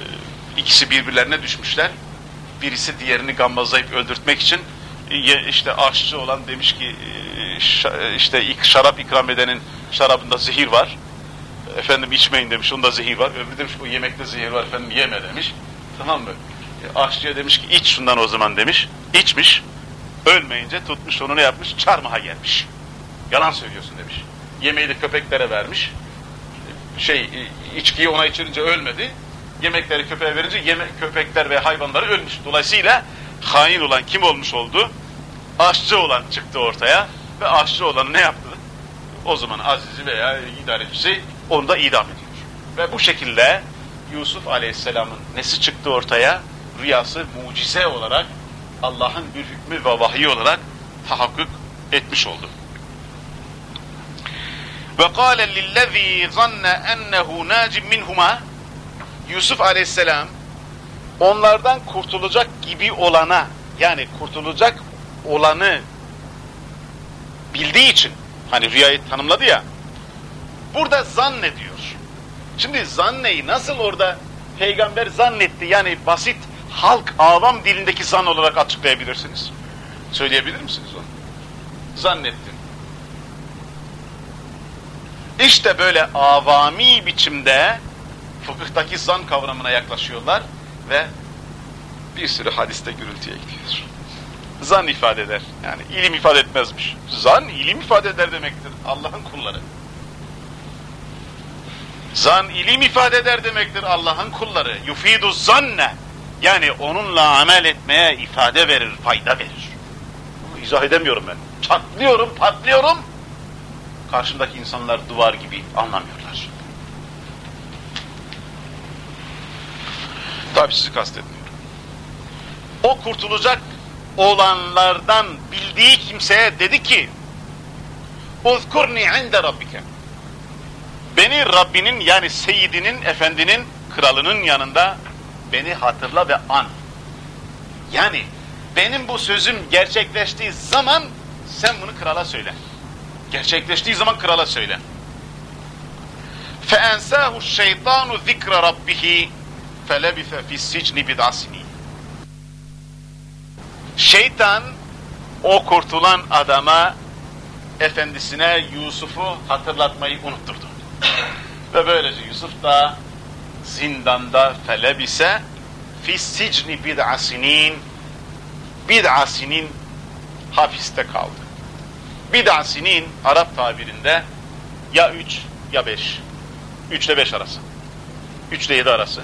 ikisi birbirlerine düşmüşler. Birisi diğerini gambazlayıp öldürtmek için e, işte aşçı olan demiş ki e, işte şarap ikram edenin şarabında zehir var efendim içmeyin demiş, onda zehir var. Öbürü demiş o yemekte zehir var efendim yeme demiş. Tamam mı? E, aşçıya demiş ki iç şundan o zaman demiş. İçmiş. Ölmeyince tutmuş onu ne yapmış? Çarmıha gelmiş. Yalan söylüyorsun demiş. Yemeği de köpeklere vermiş. Şey içkiyi ona içirince ölmedi. Yemekleri köpeğe verince yeme köpekler ve hayvanları ölmüş. Dolayısıyla hain olan kim olmuş oldu? Aşçı olan çıktı ortaya ve aşçı olanı ne yaptı? O zaman azizi veya idarecisi onu da idam ediyor. Ve bu şekilde Yusuf Aleyhisselam'ın nesi çıktı ortaya? Rüyası mucize olarak Allah'ın bir hükmü ve vahiy olarak tahakkuk etmiş oldu. Ve kâle lillezî zanne ennehu nâcim minhuma Yusuf Aleyhisselam onlardan kurtulacak gibi olana yani kurtulacak olanı bildiği için hani rüyayı tanımladı ya Burada zannediyor. Şimdi zanneyi nasıl orada peygamber zannetti yani basit halk avam dilindeki zan olarak açıklayabilirsiniz? Söyleyebilir misiniz onu? Zannettim. İşte böyle avami biçimde fıkıhtaki zan kavramına yaklaşıyorlar ve bir sürü hadiste gürültüye gidiyor. Zan ifade eder. Yani ilim ifade etmezmiş. Zan ilim ifade eder demektir. Allah'ın kulları. Zan ilim ifade eder demektir Allah'ın kulları. Yufidu zanne. Yani onunla amel etmeye ifade verir, fayda verir. Bunu izah edemiyorum ben. Çatlıyorum, patlıyorum. Karşımdaki insanlar duvar gibi anlamıyorlar. Tabi sizi kastetmiyorum. O kurtulacak olanlardan bildiği kimseye dedi ki اُذْكُرْنِي عِنْدَ رَبِّكَ Beni Rabbinin yani Seyyidinin, Efendinin, kralının yanında beni hatırla ve an. Yani benim bu sözüm gerçekleştiği zaman sen bunu krala söyle. Gerçekleştiği zaman krala söyle. فَاَنْسَاهُ الشَّيْطَانُ ذِكْرَ رَبِّهِ فَلَبِثَ فِي السِّجْنِ بِدْعَسِنِينَ Şeytan o kurtulan adama efendisine Yusuf'u hatırlatmayı unutturdu. Ve böylece Yusuf da zindanda felebise fi sicni bid'a sinin bid'a sinin hapiste kaldı. Bid'a sinin Arap tabirinde ya 3 ya 5. 3 ile 5 arası. 3 ile 7 arası.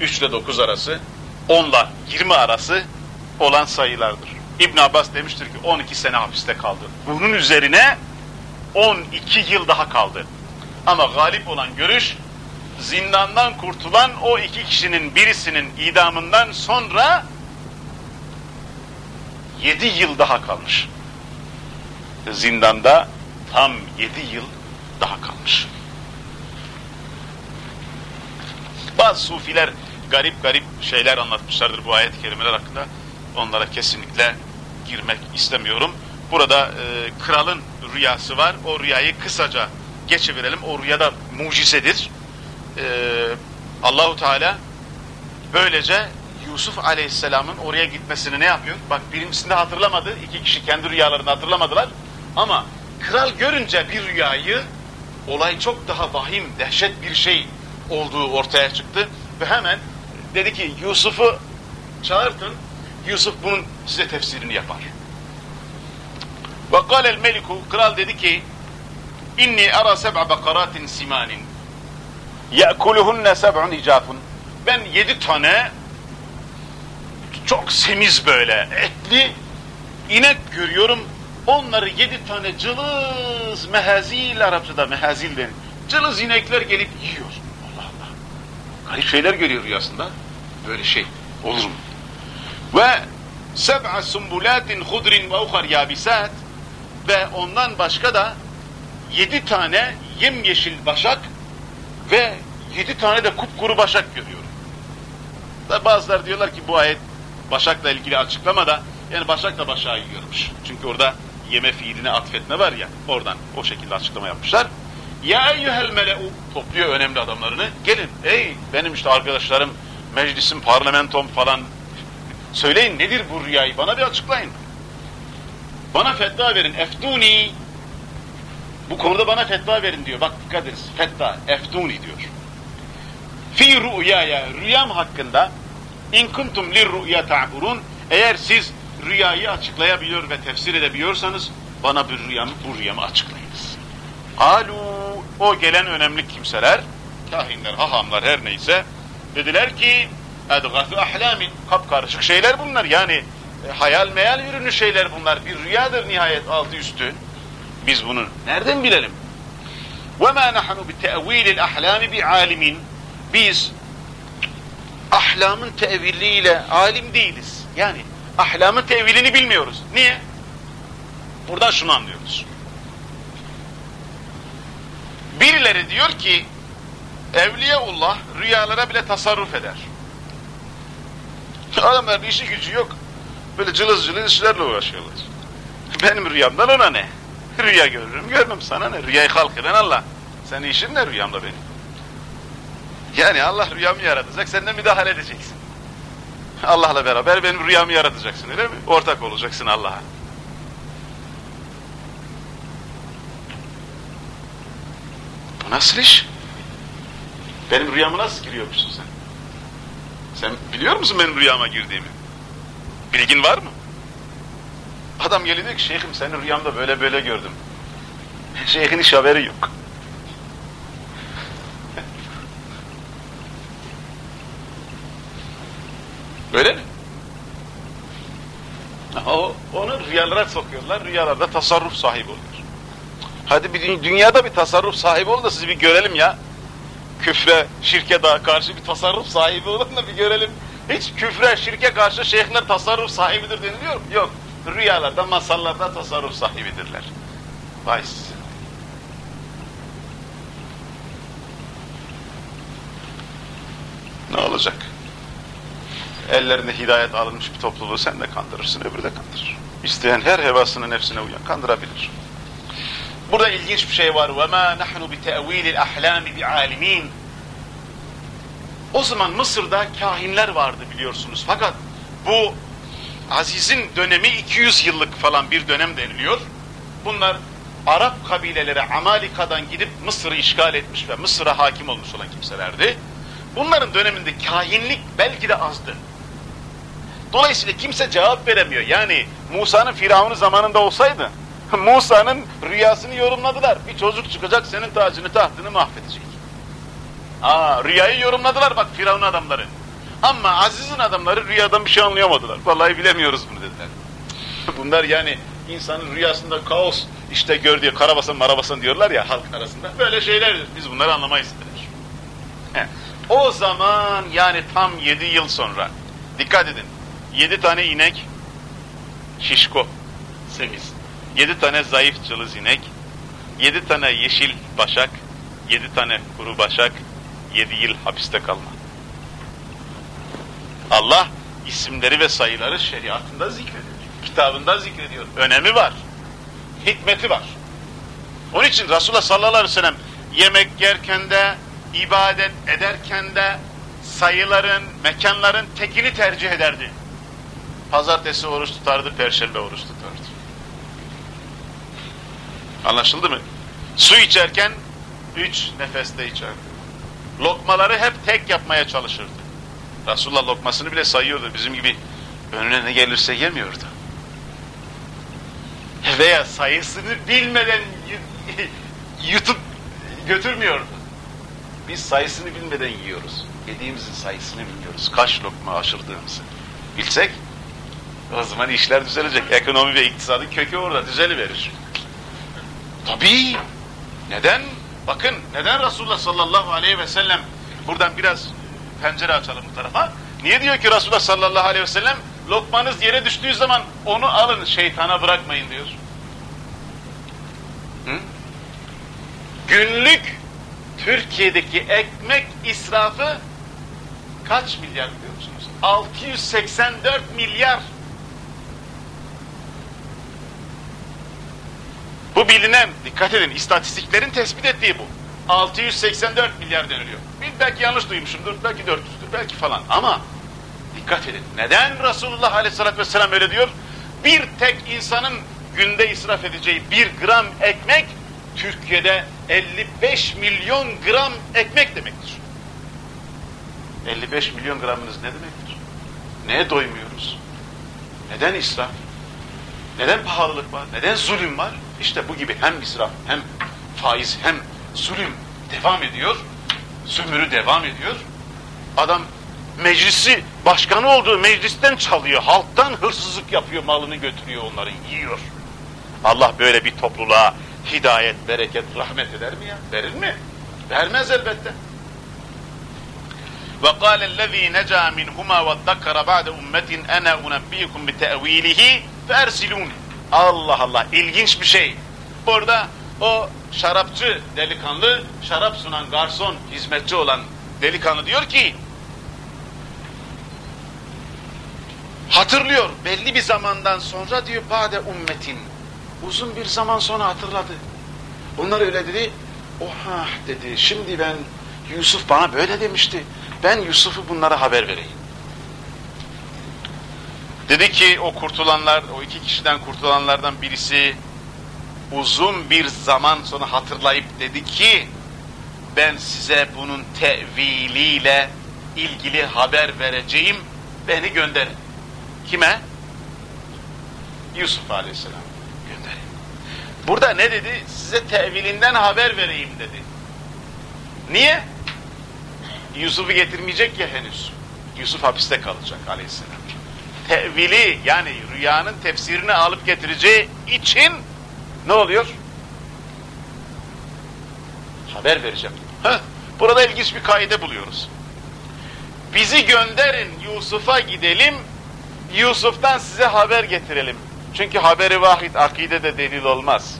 3 ile 9 arası. 10 ile 20 arası olan sayılardır. İbn Abbas demiştir ki 12 sene hapiste kaldı. Bunun üzerine 12 yıl daha kaldı. Ama galip olan görüş zindandan kurtulan o iki kişinin birisinin idamından sonra 7 yıl daha kalmış. Zindanda tam 7 yıl daha kalmış. Bazı sufiler garip garip şeyler anlatmışlardır bu ayet-i kerimeler hakkında. Onlara kesinlikle girmek istemiyorum. Burada e, kralın rüyası var. O rüyayı kısaca geçiverelim. O rüyada mucizedir. E, Allahu Teala böylece Yusuf Aleyhisselam'ın oraya gitmesini ne yapıyor? Bak birincisinde hatırlamadı. iki kişi kendi rüyalarını hatırlamadılar. Ama kral görünce bir rüyayı olay çok daha vahim, dehşet bir şey olduğu ortaya çıktı. Ve hemen dedi ki Yusuf'u çağırtın. Yusuf bunun size tefsirini yapar. Ve kâlel meliku, kral dedi ki inni ara seb'a bekaratin simanin ye'kuluhunne seb'un icafun ben yedi tane çok semiz böyle etli inek görüyorum. Onları yedi tane cılız mehazil Arapçada mehazil denir cılız inekler gelip yiyor. Allah Allah. Garip şeyler görüyor rüyasında. Böyle şey olur mu? Ve seb'a sumbulatin hudrin ve uhar yabisat. Ve ondan başka da yedi tane yemyeşil başak ve yedi tane de kupkuru başak görüyorum. Da bazıları diyorlar ki bu ayet başakla ilgili açıklamada yani başak da başağı yiyormuş. Çünkü orada yeme fiiline atfetme var ya oradan o şekilde açıklama yapmışlar. Ya eyyuhel mele'u topluyor önemli adamlarını. Gelin ey benim işte arkadaşlarım meclisim parlamentom falan söyleyin nedir bu rüyayı bana bir açıklayın. Bana fetva verin. Eftuni bu konuda bana fetva verin diyor. Bak dikkat ediniz. Fetva, eftuni diyor. Fi rüyaya, rüyam hakkında in kuntum lir rüya ta'burun eğer siz rüyayı açıklayabiliyor ve tefsir edebiliyorsanız bana bir rüyamı, bu rüyamı açıklayınız. Alu o gelen önemli kimseler, kahinler, hahamlar her neyse dediler ki edgâfü ahlamin kapkarışık şeyler bunlar yani e, hayal meyal ürünü şeyler bunlar bir rüyadır nihayet altı üstü biz bunu nereden bilelim? وَمَا نَحْنُ بِتَأْو۪يلِ الْأَحْلَامِ بِعَالِمٍ Biz ahlamın teviliyle alim değiliz. Yani ahlamın tevilini bilmiyoruz. Niye? Buradan şunu anlıyoruz. Birileri diyor ki Evliyaullah rüyalara bile tasarruf eder. Adamların işi gücü yok. Böyle cılız cılız işlerle uğraşıyorlar. Benim rüyamdan ona ne? Rüya görürüm, görmem sana ne? Rüyayı halk eden Allah. Senin işin ne rüyamda benim? Yani Allah rüyamı yaratacak, sen de müdahale edeceksin. Allah'la beraber benim rüyamı yaratacaksın öyle mi? Ortak olacaksın Allah'a. Bu nasıl iş? Benim rüyamı nasıl giriyormuşsun sen? Sen biliyor musun benim rüyama girdiğimi? Bilgin var mı? Adam geliyor diyor ki şeyhim seni rüyamda böyle böyle gördüm. Şeyhin hiç haberi yok. Öyle mi? O, onu rüyalara sokuyorlar. Rüyalarda tasarruf sahibi oluyor. Hadi bir dünyada bir tasarruf sahibi ol da sizi bir görelim ya. Küfre, şirke daha karşı bir tasarruf sahibi olun da bir görelim. Hiç küfre, şirke karşı şeyhler tasarruf sahibidir deniliyor mu? Yok Rüyalarda, masallarda tasarruf sahibidirler. Vay size. Ne olacak? Ellerinde hidayet alınmış bir topluluğu sen de kandırırsın, öbürü de kandırır. İsteyen her hevasını nefsine uyan kandırabilir. Burada ilginç bir şey var. وَمَا نَحْنُ بِتَأْو۪يلِ الْأَحْلَامِ بِعَالِم۪ينَ O zaman Mısır'da kahinler vardı biliyorsunuz. Fakat bu Aziz'in dönemi 200 yıllık falan bir dönem deniliyor. Bunlar Arap kabileleri Amalika'dan gidip Mısır'ı işgal etmiş ve Mısır'a hakim olmuş olan kimselerdi. Bunların döneminde kahinlik belki de azdı. Dolayısıyla kimse cevap veremiyor. Yani Musa'nın Firavun'u zamanında olsaydı Musa'nın rüyasını yorumladılar. Bir çocuk çıkacak senin tacını tahtını mahvedecek. Aa, rüyayı yorumladılar bak Firavun adamları. Ama Aziz'in adamları rüyadan bir şey anlayamadılar. Vallahi bilemiyoruz bunu dediler. Bunlar yani insanın rüyasında kaos işte gör diye karabasan marabasan diyorlar ya halk arasında. Böyle şeylerdir. Biz bunları anlamayız dediler. He. O zaman yani tam yedi yıl sonra dikkat edin. Yedi tane inek şişko semiz. Yedi tane zayıf cılız inek. Yedi tane yeşil başak. Yedi tane kuru başak. Yedi yıl hapiste kalma. Allah isimleri ve sayıları şeriatında zikrediyor. Kitabında zikrediyor. Önemi var. Hikmeti var. Onun için Resulullah sallallahu aleyhi ve sellem yemek yerken de, ibadet ederken de sayıların, mekanların tekini tercih ederdi. Pazartesi oruç tutardı, perşembe oruç tutardı. Anlaşıldı mı? Su içerken üç nefeste içerdi. Lokmaları hep tek yapmaya çalışırdı. Resulullah lokmasını bile sayıyordu. Bizim gibi önüne ne gelirse yemiyordu. Veya sayısını bilmeden yutup götürmüyordu. Biz sayısını bilmeden yiyoruz. Yediğimizin sayısını bilmiyoruz. Kaç lokma aşırdığımızı. Bilsek o zaman işler düzelecek. Ekonomi ve iktisadın kökü orada düzeliverir. Tabii. Neden? Bakın neden Resulullah sallallahu aleyhi ve sellem buradan biraz pencere açalım bu tarafa. Niye diyor ki Resulullah sallallahu aleyhi ve sellem lokmanız yere düştüğü zaman onu alın şeytana bırakmayın diyor. Hı? Günlük Türkiye'deki ekmek israfı kaç milyar biliyor musunuz? 684 milyar. Bu bilinen, dikkat edin istatistiklerin tespit ettiği bu. 684 milyar deniliyor. Bir belki yanlış duymuşumdur, belki 400'dür, belki falan ama dikkat edin. Neden Resulullah aleyhissalatü vesselam öyle diyor? Bir tek insanın günde israf edeceği bir gram ekmek Türkiye'de 55 milyon gram ekmek demektir. 55 milyon gramınız ne demektir? Neye doymuyoruz? Neden israf? Neden pahalılık var? Neden zulüm var? İşte bu gibi hem israf hem faiz hem zulüm devam ediyor. Sömürü devam ediyor. Adam meclisi başkanı olduğu meclisten çalıyor. Halktan hırsızlık yapıyor, malını götürüyor, onları yiyor. Allah böyle bir topluluğa hidayet, bereket, rahmet eder mi ya? Verir mi? Vermez elbette. وقال الذي نجا منهما وادكر بعد أمة أنا أنبئكم بتأويله فأرسلوني Allah Allah ilginç bir şey. Burada o şarapçı delikanlı, şarap sunan garson, hizmetçi olan delikanlı diyor ki hatırlıyor belli bir zamandan sonra diyor bade ummetin uzun bir zaman sonra hatırladı. Onlar öyle dedi. Oha dedi. Şimdi ben Yusuf bana böyle demişti. Ben Yusuf'u bunlara haber vereyim. Dedi ki o kurtulanlar, o iki kişiden kurtulanlardan birisi uzun bir zaman sonra hatırlayıp dedi ki ben size bunun teviliyle ilgili haber vereceğim. Beni gönderin. Kime? Yusuf Aleyhisselam. Burada ne dedi? Size tevilinden haber vereyim dedi. Niye? Yusuf'u getirmeyecek ya henüz. Yusuf hapiste kalacak aleyhisselam. Tevili yani rüyanın tefsirini alıp getireceği için ne oluyor? Haber vereceğim. Heh, burada ilginç bir kaide buluyoruz. Bizi gönderin Yusuf'a gidelim, Yusuf'tan size haber getirelim. Çünkü haberi vahid akidede delil olmaz.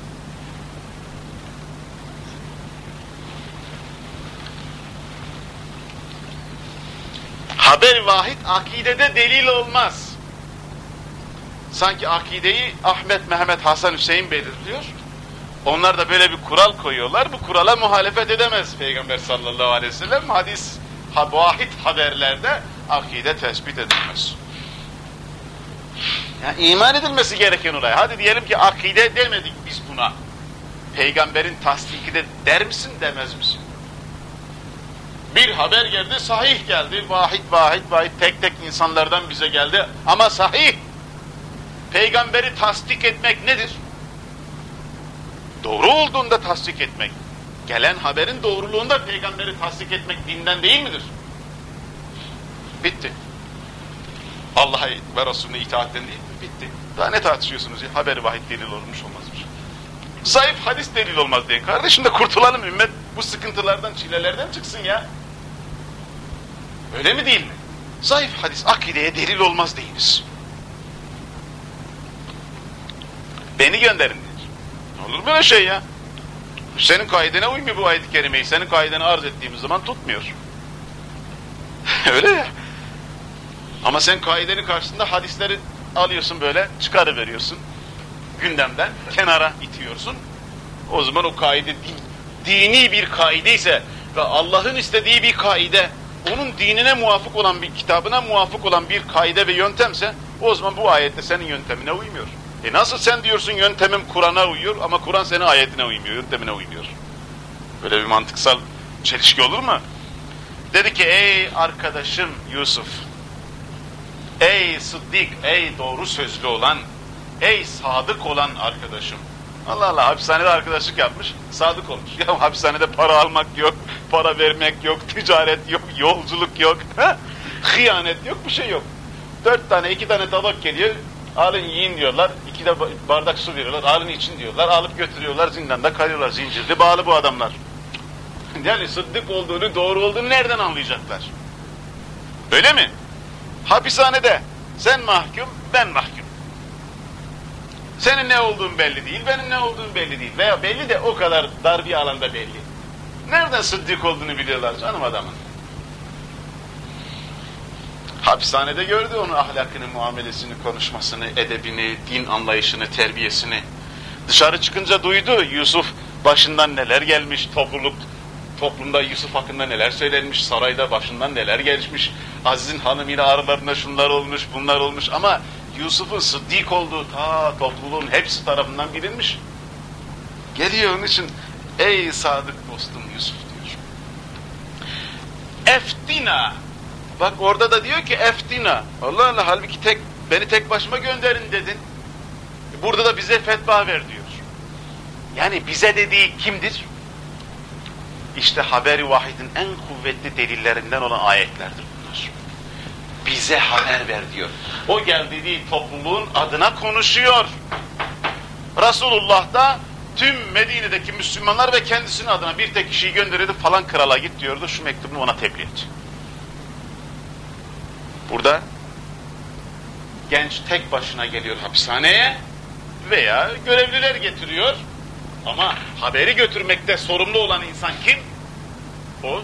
Haber vahid akidede delil olmaz. Sanki akideyi Ahmet, Mehmet, Hasan, Hüseyin belirliyor. Onlar da böyle bir kural koyuyorlar. Bu kurala muhalefet edemez Peygamber sallallahu aleyhi ve sellem. Hadis, vahid haberlerde akide tespit edilmez. Yani iman edilmesi gereken olay. Hadi diyelim ki akide demedik biz buna. Peygamberin tasdiki de der misin demez misin? Bir haber geldi, sahih geldi. Vahid, vahid, vahid tek tek insanlardan bize geldi. Ama sahih. Peygamberi tasdik etmek nedir? doğru olduğunda tasdik etmek, gelen haberin doğruluğunda peygamberi tasdik etmek dinden değil midir? Bitti. Allah'a ve Resulüne itaatten değil mi? Bitti. Daha ne tartışıyorsunuz ya? Haber vahid delil olmuş olmazmış. Zayıf hadis delil olmaz diye. Kardeşim de kurtulalım ümmet bu sıkıntılardan, çilelerden çıksın ya. Öyle mi değil mi? Zayıf hadis akideye delil olmaz deyiniz. Beni gönderin diyor. Olur mu öyle şey ya? Senin kaidene uymuyor bu ayet-i kerimeyi. Senin kaideni arz ettiğimiz zaman tutmuyor. öyle ya. Ama sen kaidenin karşısında hadisleri alıyorsun böyle, çıkarıveriyorsun. Gündemden kenara itiyorsun. O zaman o kaide din, dini bir kaide ise ve Allah'ın istediği bir kaide, onun dinine muvafık olan bir kitabına muvafık olan bir kaide ve yöntemse o zaman bu ayette senin yöntemine uymuyor. E nasıl sen diyorsun yöntemim Kur'an'a uyuyor ama Kur'an senin ayetine uymuyor, yöntemine uymuyor. Böyle bir mantıksal çelişki olur mu? Dedi ki ey arkadaşım Yusuf, ey sıddık, ey doğru sözlü olan, ey sadık olan arkadaşım. Allah Allah hapishanede arkadaşlık yapmış, sadık olmuş. Ya hapishanede para almak yok, para vermek yok, ticaret yok, yolculuk yok, hıyanet yok, bir şey yok. Dört tane, iki tane tabak geliyor, alın yiyin diyorlar, iki de bardak su veriyorlar, alın için diyorlar, alıp götürüyorlar, zindanda kalıyorlar, zincirli bağlı bu adamlar. Yani sıddık olduğunu, doğru olduğunu nereden anlayacaklar? Öyle mi? Hapishanede sen mahkum, ben mahkum. Senin ne olduğun belli değil, benim ne olduğum belli değil. Veya belli de o kadar dar bir alanda belli. Nereden sıddık olduğunu biliyorlar canım adamın. Hapishanede gördü onun ahlakını, muamelesini, konuşmasını, edebini, din anlayışını, terbiyesini. Dışarı çıkınca duydu Yusuf başından neler gelmiş, topluluk toplumda Yusuf hakkında neler söylenmiş, sarayda başından neler gelmiş, Aziz'in hanımıyla aralarında şunlar olmuş, bunlar olmuş ama Yusuf'un sıddık olduğu ta topluluğun hepsi tarafından bilinmiş. Geliyor onun için ey sadık dostum Yusuf diyor. Eftina bak orada da diyor ki eftina Allah Allah halbuki tek beni tek başıma gönderin dedin. Burada da bize fetva ver diyor. Yani bize dediği kimdir? İşte haberi vahidin en kuvvetli delillerinden olan ayetlerdir bunlar. Bize haber ver diyor. O geldiği topluluğun adına konuşuyor. Resulullah da tüm Medine'deki Müslümanlar ve kendisinin adına bir tek kişiyi gönderiyordu falan krala git diyordu şu mektubunu ona tebliğ et. Burada genç tek başına geliyor hapishaneye veya görevliler getiriyor ama haberi götürmekte sorumlu olan insan kim? O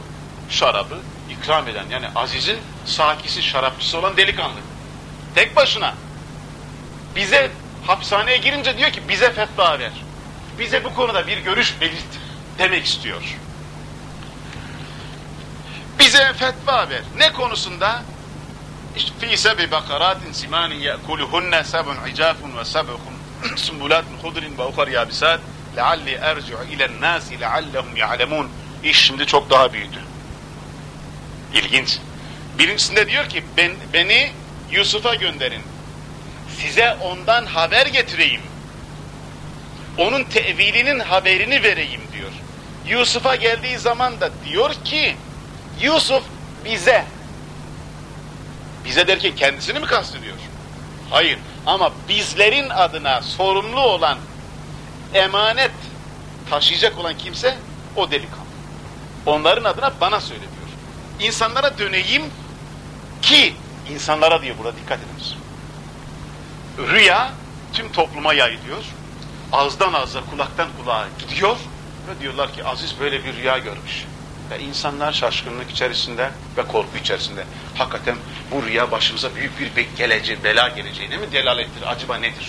şarabı ikram eden yani Aziz'in sakisi şarapçısı olan delikanlı. Tek başına. Bize hapishaneye girince diyor ki bize fetva ver. Bize bu konuda bir görüş belirt demek istiyor. Bize fetva ver. Ne konusunda? Bakaratin simanin ye'kuluhunne sebun icafun ve seb'un sumbulatun hudrin ve ukar yabisat lealli erci'u ilen nasi leallehum ya'lemun. İş şimdi çok daha büyüdü. İlginç. Birincisinde diyor ki ben, beni Yusuf'a gönderin. Size ondan haber getireyim. Onun tevilinin haberini vereyim diyor. Yusuf'a geldiği zaman da diyor ki Yusuf bize bize derken kendisini mi kastediyor? Hayır. Ama bizlerin adına sorumlu olan emanet taşıyacak olan kimse o delikanlı. Onların adına bana söyle diyor. İnsanlara döneyim ki insanlara diyor burada dikkat ediniz. Rüya tüm topluma yayılıyor. Ağızdan ağza, kulaktan kulağa gidiyor ve diyorlar ki Aziz böyle bir rüya görmüş. Ve insanlar şaşkınlık içerisinde ve korku içerisinde. Hakikaten bu rüya başımıza büyük bir gelece, bela geleceğine mi delalettir? Acaba nedir?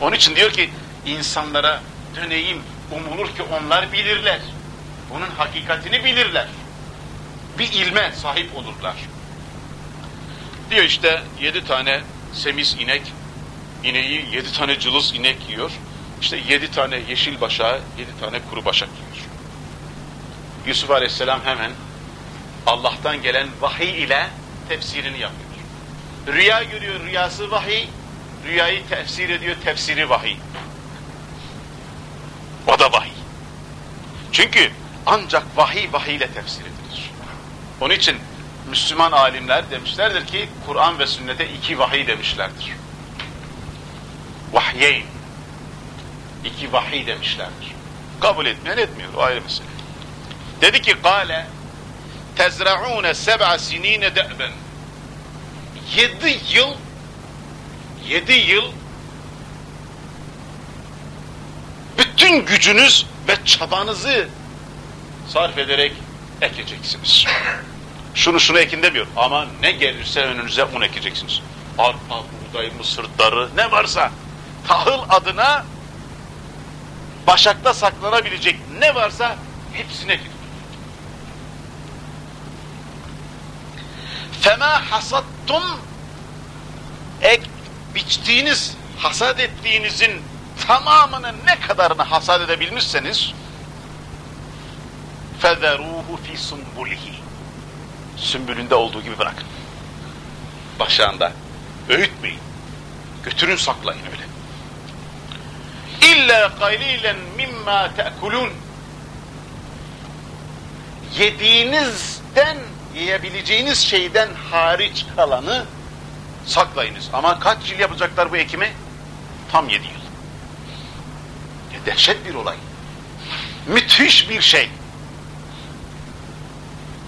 Onun için diyor ki insanlara döneyim, umulur ki onlar bilirler. Bunun hakikatini bilirler. Bir ilme sahip olurlar. Diyor işte yedi tane semiz inek, ineği yedi tane cılız inek yiyor. İşte yedi tane yeşil başağı, yedi tane kuru başak yiyor. Yusuf Aleyhisselam hemen Allah'tan gelen vahiy ile tefsirini yapıyor. Rüya görüyor, rüyası vahiy, rüyayı tefsir ediyor, tefsiri vahiy. O da vahiy. Çünkü ancak vahiy vahiy ile tefsir edilir. Onun için Müslüman alimler demişlerdir ki Kur'an ve sünnete iki vahiy demişlerdir. Vahyeyn. İki vahiy demişlerdir. Kabul etmeyen etmiyor. O ayrı mesele. Dedi ki kâle tezra'ûne seb'a sinîne de'ben yedi yıl yedi yıl bütün gücünüz ve çabanızı sarf ederek ekeceksiniz. Şunu şunu ekin demiyor ama ne gelirse önünüze un ekeceksiniz. Arpa, buğday, mısır, darı ne varsa tahıl adına başakta saklanabilecek ne varsa hepsine ekin. Fema hasattum ek biçtiğiniz, hasat ettiğinizin tamamını ne kadarını hasat edebilmişseniz federuhu fi sumbulihi sümbülünde olduğu gibi bırakın. Başağında. Öğütmeyin. Götürün saklayın öyle. İlla galilen mimma te'kulun yediğinizden yiyebileceğiniz şeyden hariç kalanı saklayınız. Ama kaç yıl yapacaklar bu ekimi? Tam yedi yıl. Ya dehşet bir olay. Müthiş bir şey.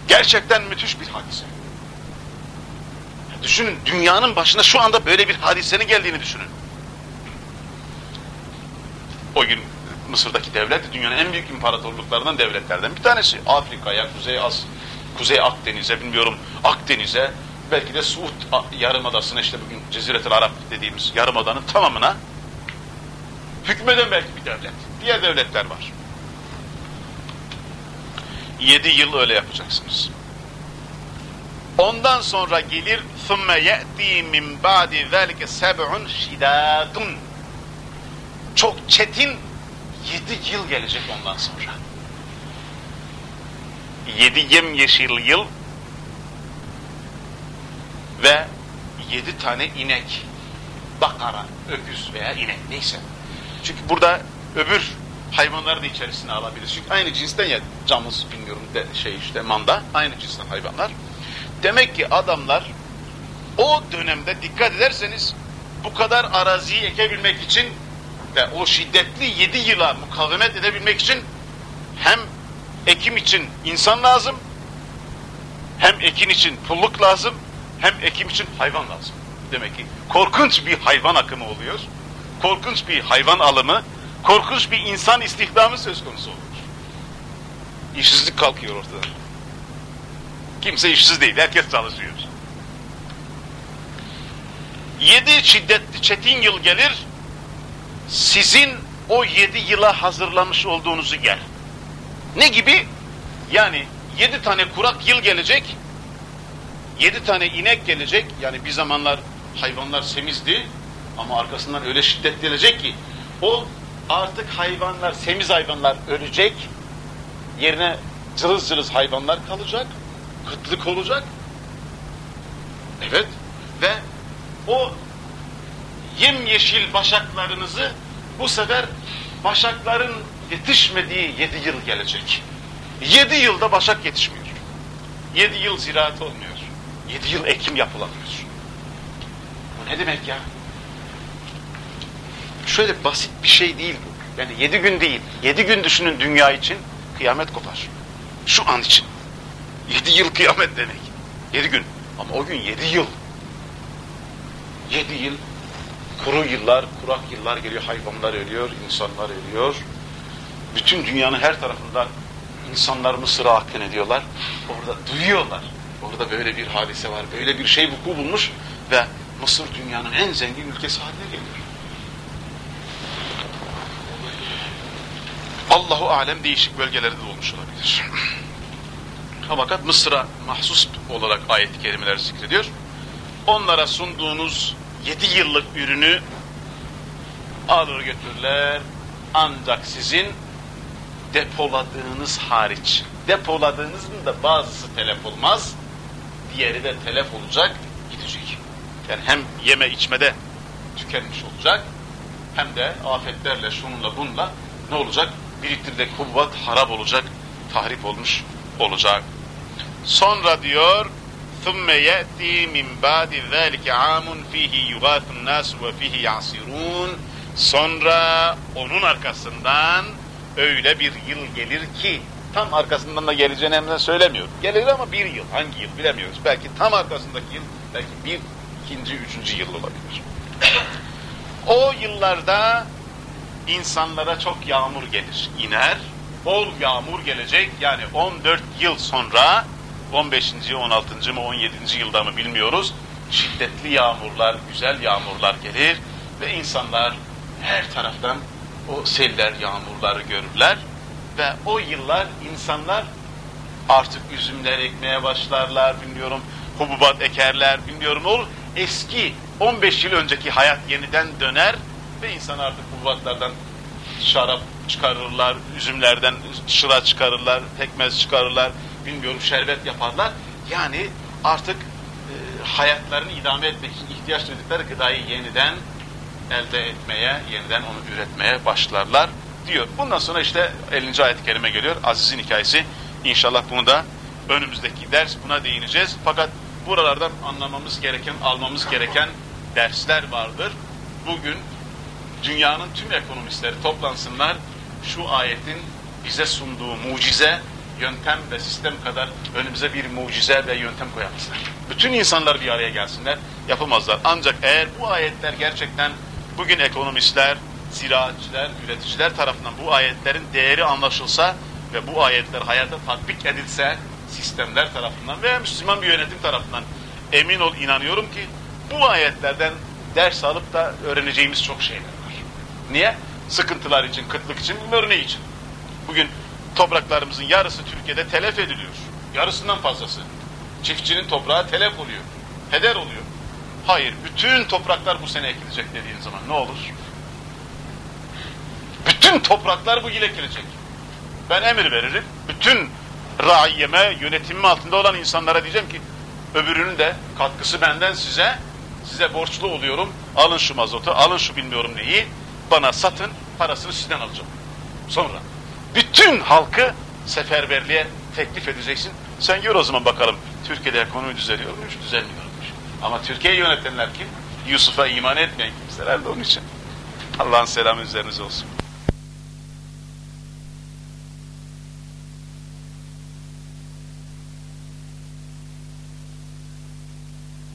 Gerçekten müthiş bir hadise. Düşünün dünyanın başına şu anda böyle bir hadisenin geldiğini düşünün. O gün Mısır'daki devlet dünyanın en büyük imparatorluklarından devletlerden bir tanesi. Afrika'ya, Kuzey As, Kuzey Akdeniz'e, bilmiyorum Akdeniz'e, belki de Suud Yarımadası'na işte bugün Ceziretül Arap dediğimiz yarımadanın tamamına hükmeden belki bir devlet. Diğer devletler var. Yedi yıl öyle yapacaksınız. Ondan sonra gelir ثُمَّ يَأْتِي مِنْ بَعْدِ ذَلِكَ سَبْعٌ شِدَادٌ Çok çetin yedi yıl gelecek ondan sonra. Yedi yemyeşil yıl ve yedi tane inek, bakara, öküz veya inek neyse. Çünkü burada öbür hayvanları da içerisine alabiliriz. Çünkü aynı cinsten ya camız bilmiyorum de, şey işte manda aynı cinsten hayvanlar. Demek ki adamlar o dönemde dikkat ederseniz bu kadar araziyi ekebilmek için ve o şiddetli yedi yıla mukavemet edebilmek için hem ekim için insan lazım hem ekin için pulluk lazım hem ekim için hayvan lazım. Demek ki korkunç bir hayvan akımı oluyor. Korkunç bir hayvan alımı, korkunç bir insan istihdamı söz konusu oluyor. İşsizlik kalkıyor ortadan. Kimse işsiz değil, herkes çalışıyor. Yedi şiddetli çetin yıl gelir, sizin o yedi yıla hazırlamış olduğunuzu gel. Ne gibi? Yani yedi tane kurak yıl gelecek, yedi tane inek gelecek, yani bir zamanlar hayvanlar semizdi ama arkasından öyle şiddet gelecek ki o artık hayvanlar, semiz hayvanlar ölecek, yerine cılız cılız hayvanlar kalacak, kıtlık olacak. Evet ve o yemyeşil başaklarınızı bu sefer başakların yetişmediği yedi yıl gelecek. Yedi yılda başak yetişmiyor. Yedi yıl ziraat olmuyor. Yedi yıl ekim yapılamıyor. Bu ne demek ya? Şöyle basit bir şey değil bu. Yani yedi gün değil. Yedi gün düşünün dünya için kıyamet kopar. Şu an için. Yedi yıl kıyamet demek. Yedi gün. Ama o gün yedi yıl. Yedi yıl kuru yıllar, kurak yıllar geliyor, hayvanlar ölüyor, insanlar ölüyor. Bütün dünyanın her tarafından insanlar Mısır'a akın ediyorlar. Orada duyuyorlar. Orada böyle bir hadise var, böyle bir şey vuku bulmuş ve Mısır dünyanın en zengin ülkesi haline geliyor. Allahu alem değişik bölgelerde de olmuş olabilir. Fakat Mısır'a mahsus olarak ayet-i kerimeler zikrediyor. Onlara sunduğunuz yedi yıllık ürünü alır götürürler ancak sizin depoladığınız hariç. Depoladığınızın da bazısı telef olmaz, diğeri de telef olacak, gidecek. Yani hem yeme içmede tükenmiş olacak, hem de afetlerle, şununla bununla ne olacak? biriktirdeki hububat harap olacak, tahrip olmuş olacak. Sonra diyor ثُمَّ يَأْتِي مِنْ بَعْدِ ذَٰلِكَ عَامٌ ف۪يهِ يُغَاثُ النَّاسُ وَف۪يهِ يَعْصِرُونَ Sonra onun arkasından öyle bir yıl gelir ki tam arkasından da geleceğini hemen söylemiyor. Gelir ama bir yıl. Hangi yıl bilemiyoruz. Belki tam arkasındaki yıl, belki bir, ikinci, üçüncü yıl olabilir. O yıllarda insanlara çok yağmur gelir, iner. Bol yağmur gelecek. Yani 14 yıl sonra 15. 16. mı 17. yılda mı bilmiyoruz. Şiddetli yağmurlar, güzel yağmurlar gelir ve insanlar her taraftan o seller, yağmurları görürler ve o yıllar insanlar artık üzümler ekmeye başlarlar, bilmiyorum hububat ekerler, bilmiyorum olur. Eski 15 yıl önceki hayat yeniden döner ve insan artık hububatlardan şarap çıkarırlar, üzümlerden şıra çıkarırlar, pekmez çıkarırlar, bilmiyorum şerbet yaparlar. Yani artık e, hayatlarını idame etmek için ihtiyaç duydukları gıdayı yeniden elde etmeye, yeniden onu üretmeye başlarlar diyor. Bundan sonra işte 50. ayet-i kerime geliyor. Aziz'in hikayesi. İnşallah bunu da önümüzdeki ders buna değineceğiz. Fakat buralardan anlamamız gereken, almamız gereken dersler vardır. Bugün dünyanın tüm ekonomistleri toplansınlar. Şu ayetin bize sunduğu mucize, yöntem ve sistem kadar önümüze bir mucize ve yöntem koyamazlar. Bütün insanlar bir araya gelsinler, yapamazlar. Ancak eğer bu ayetler gerçekten bugün ekonomistler, ziraatçiler, üreticiler tarafından bu ayetlerin değeri anlaşılsa ve bu ayetler hayata tatbik edilse sistemler tarafından veya Müslüman bir yönetim tarafından emin ol inanıyorum ki bu ayetlerden ders alıp da öğreneceğimiz çok şeyler var. Niye? Sıkıntılar için, kıtlık için, ne için. Bugün topraklarımızın yarısı Türkiye'de telef ediliyor. Yarısından fazlası. Çiftçinin toprağı telef oluyor. Heder oluyor. Hayır, bütün topraklar bu sene ekilecek dediğin zaman ne olur? Bütün topraklar bu yıl ekilecek. Ben emir veririm. Bütün raiyeme, yönetimim altında olan insanlara diyeceğim ki öbürünün de katkısı benden size size borçlu oluyorum. Alın şu mazotu, alın şu bilmiyorum neyi. Bana satın, parasını sizden alacağım. Sonra bütün halkı seferberliğe teklif edeceksin. Sen gör o zaman bakalım Türkiye'de ekonomi düzeliyor muymuş, düzelmiyormuş. Ama Türkiye'yi yönetenler kim? Yusuf'a iman etmeyen kimseler de onun için. Allah'ın selamı üzerinize olsun.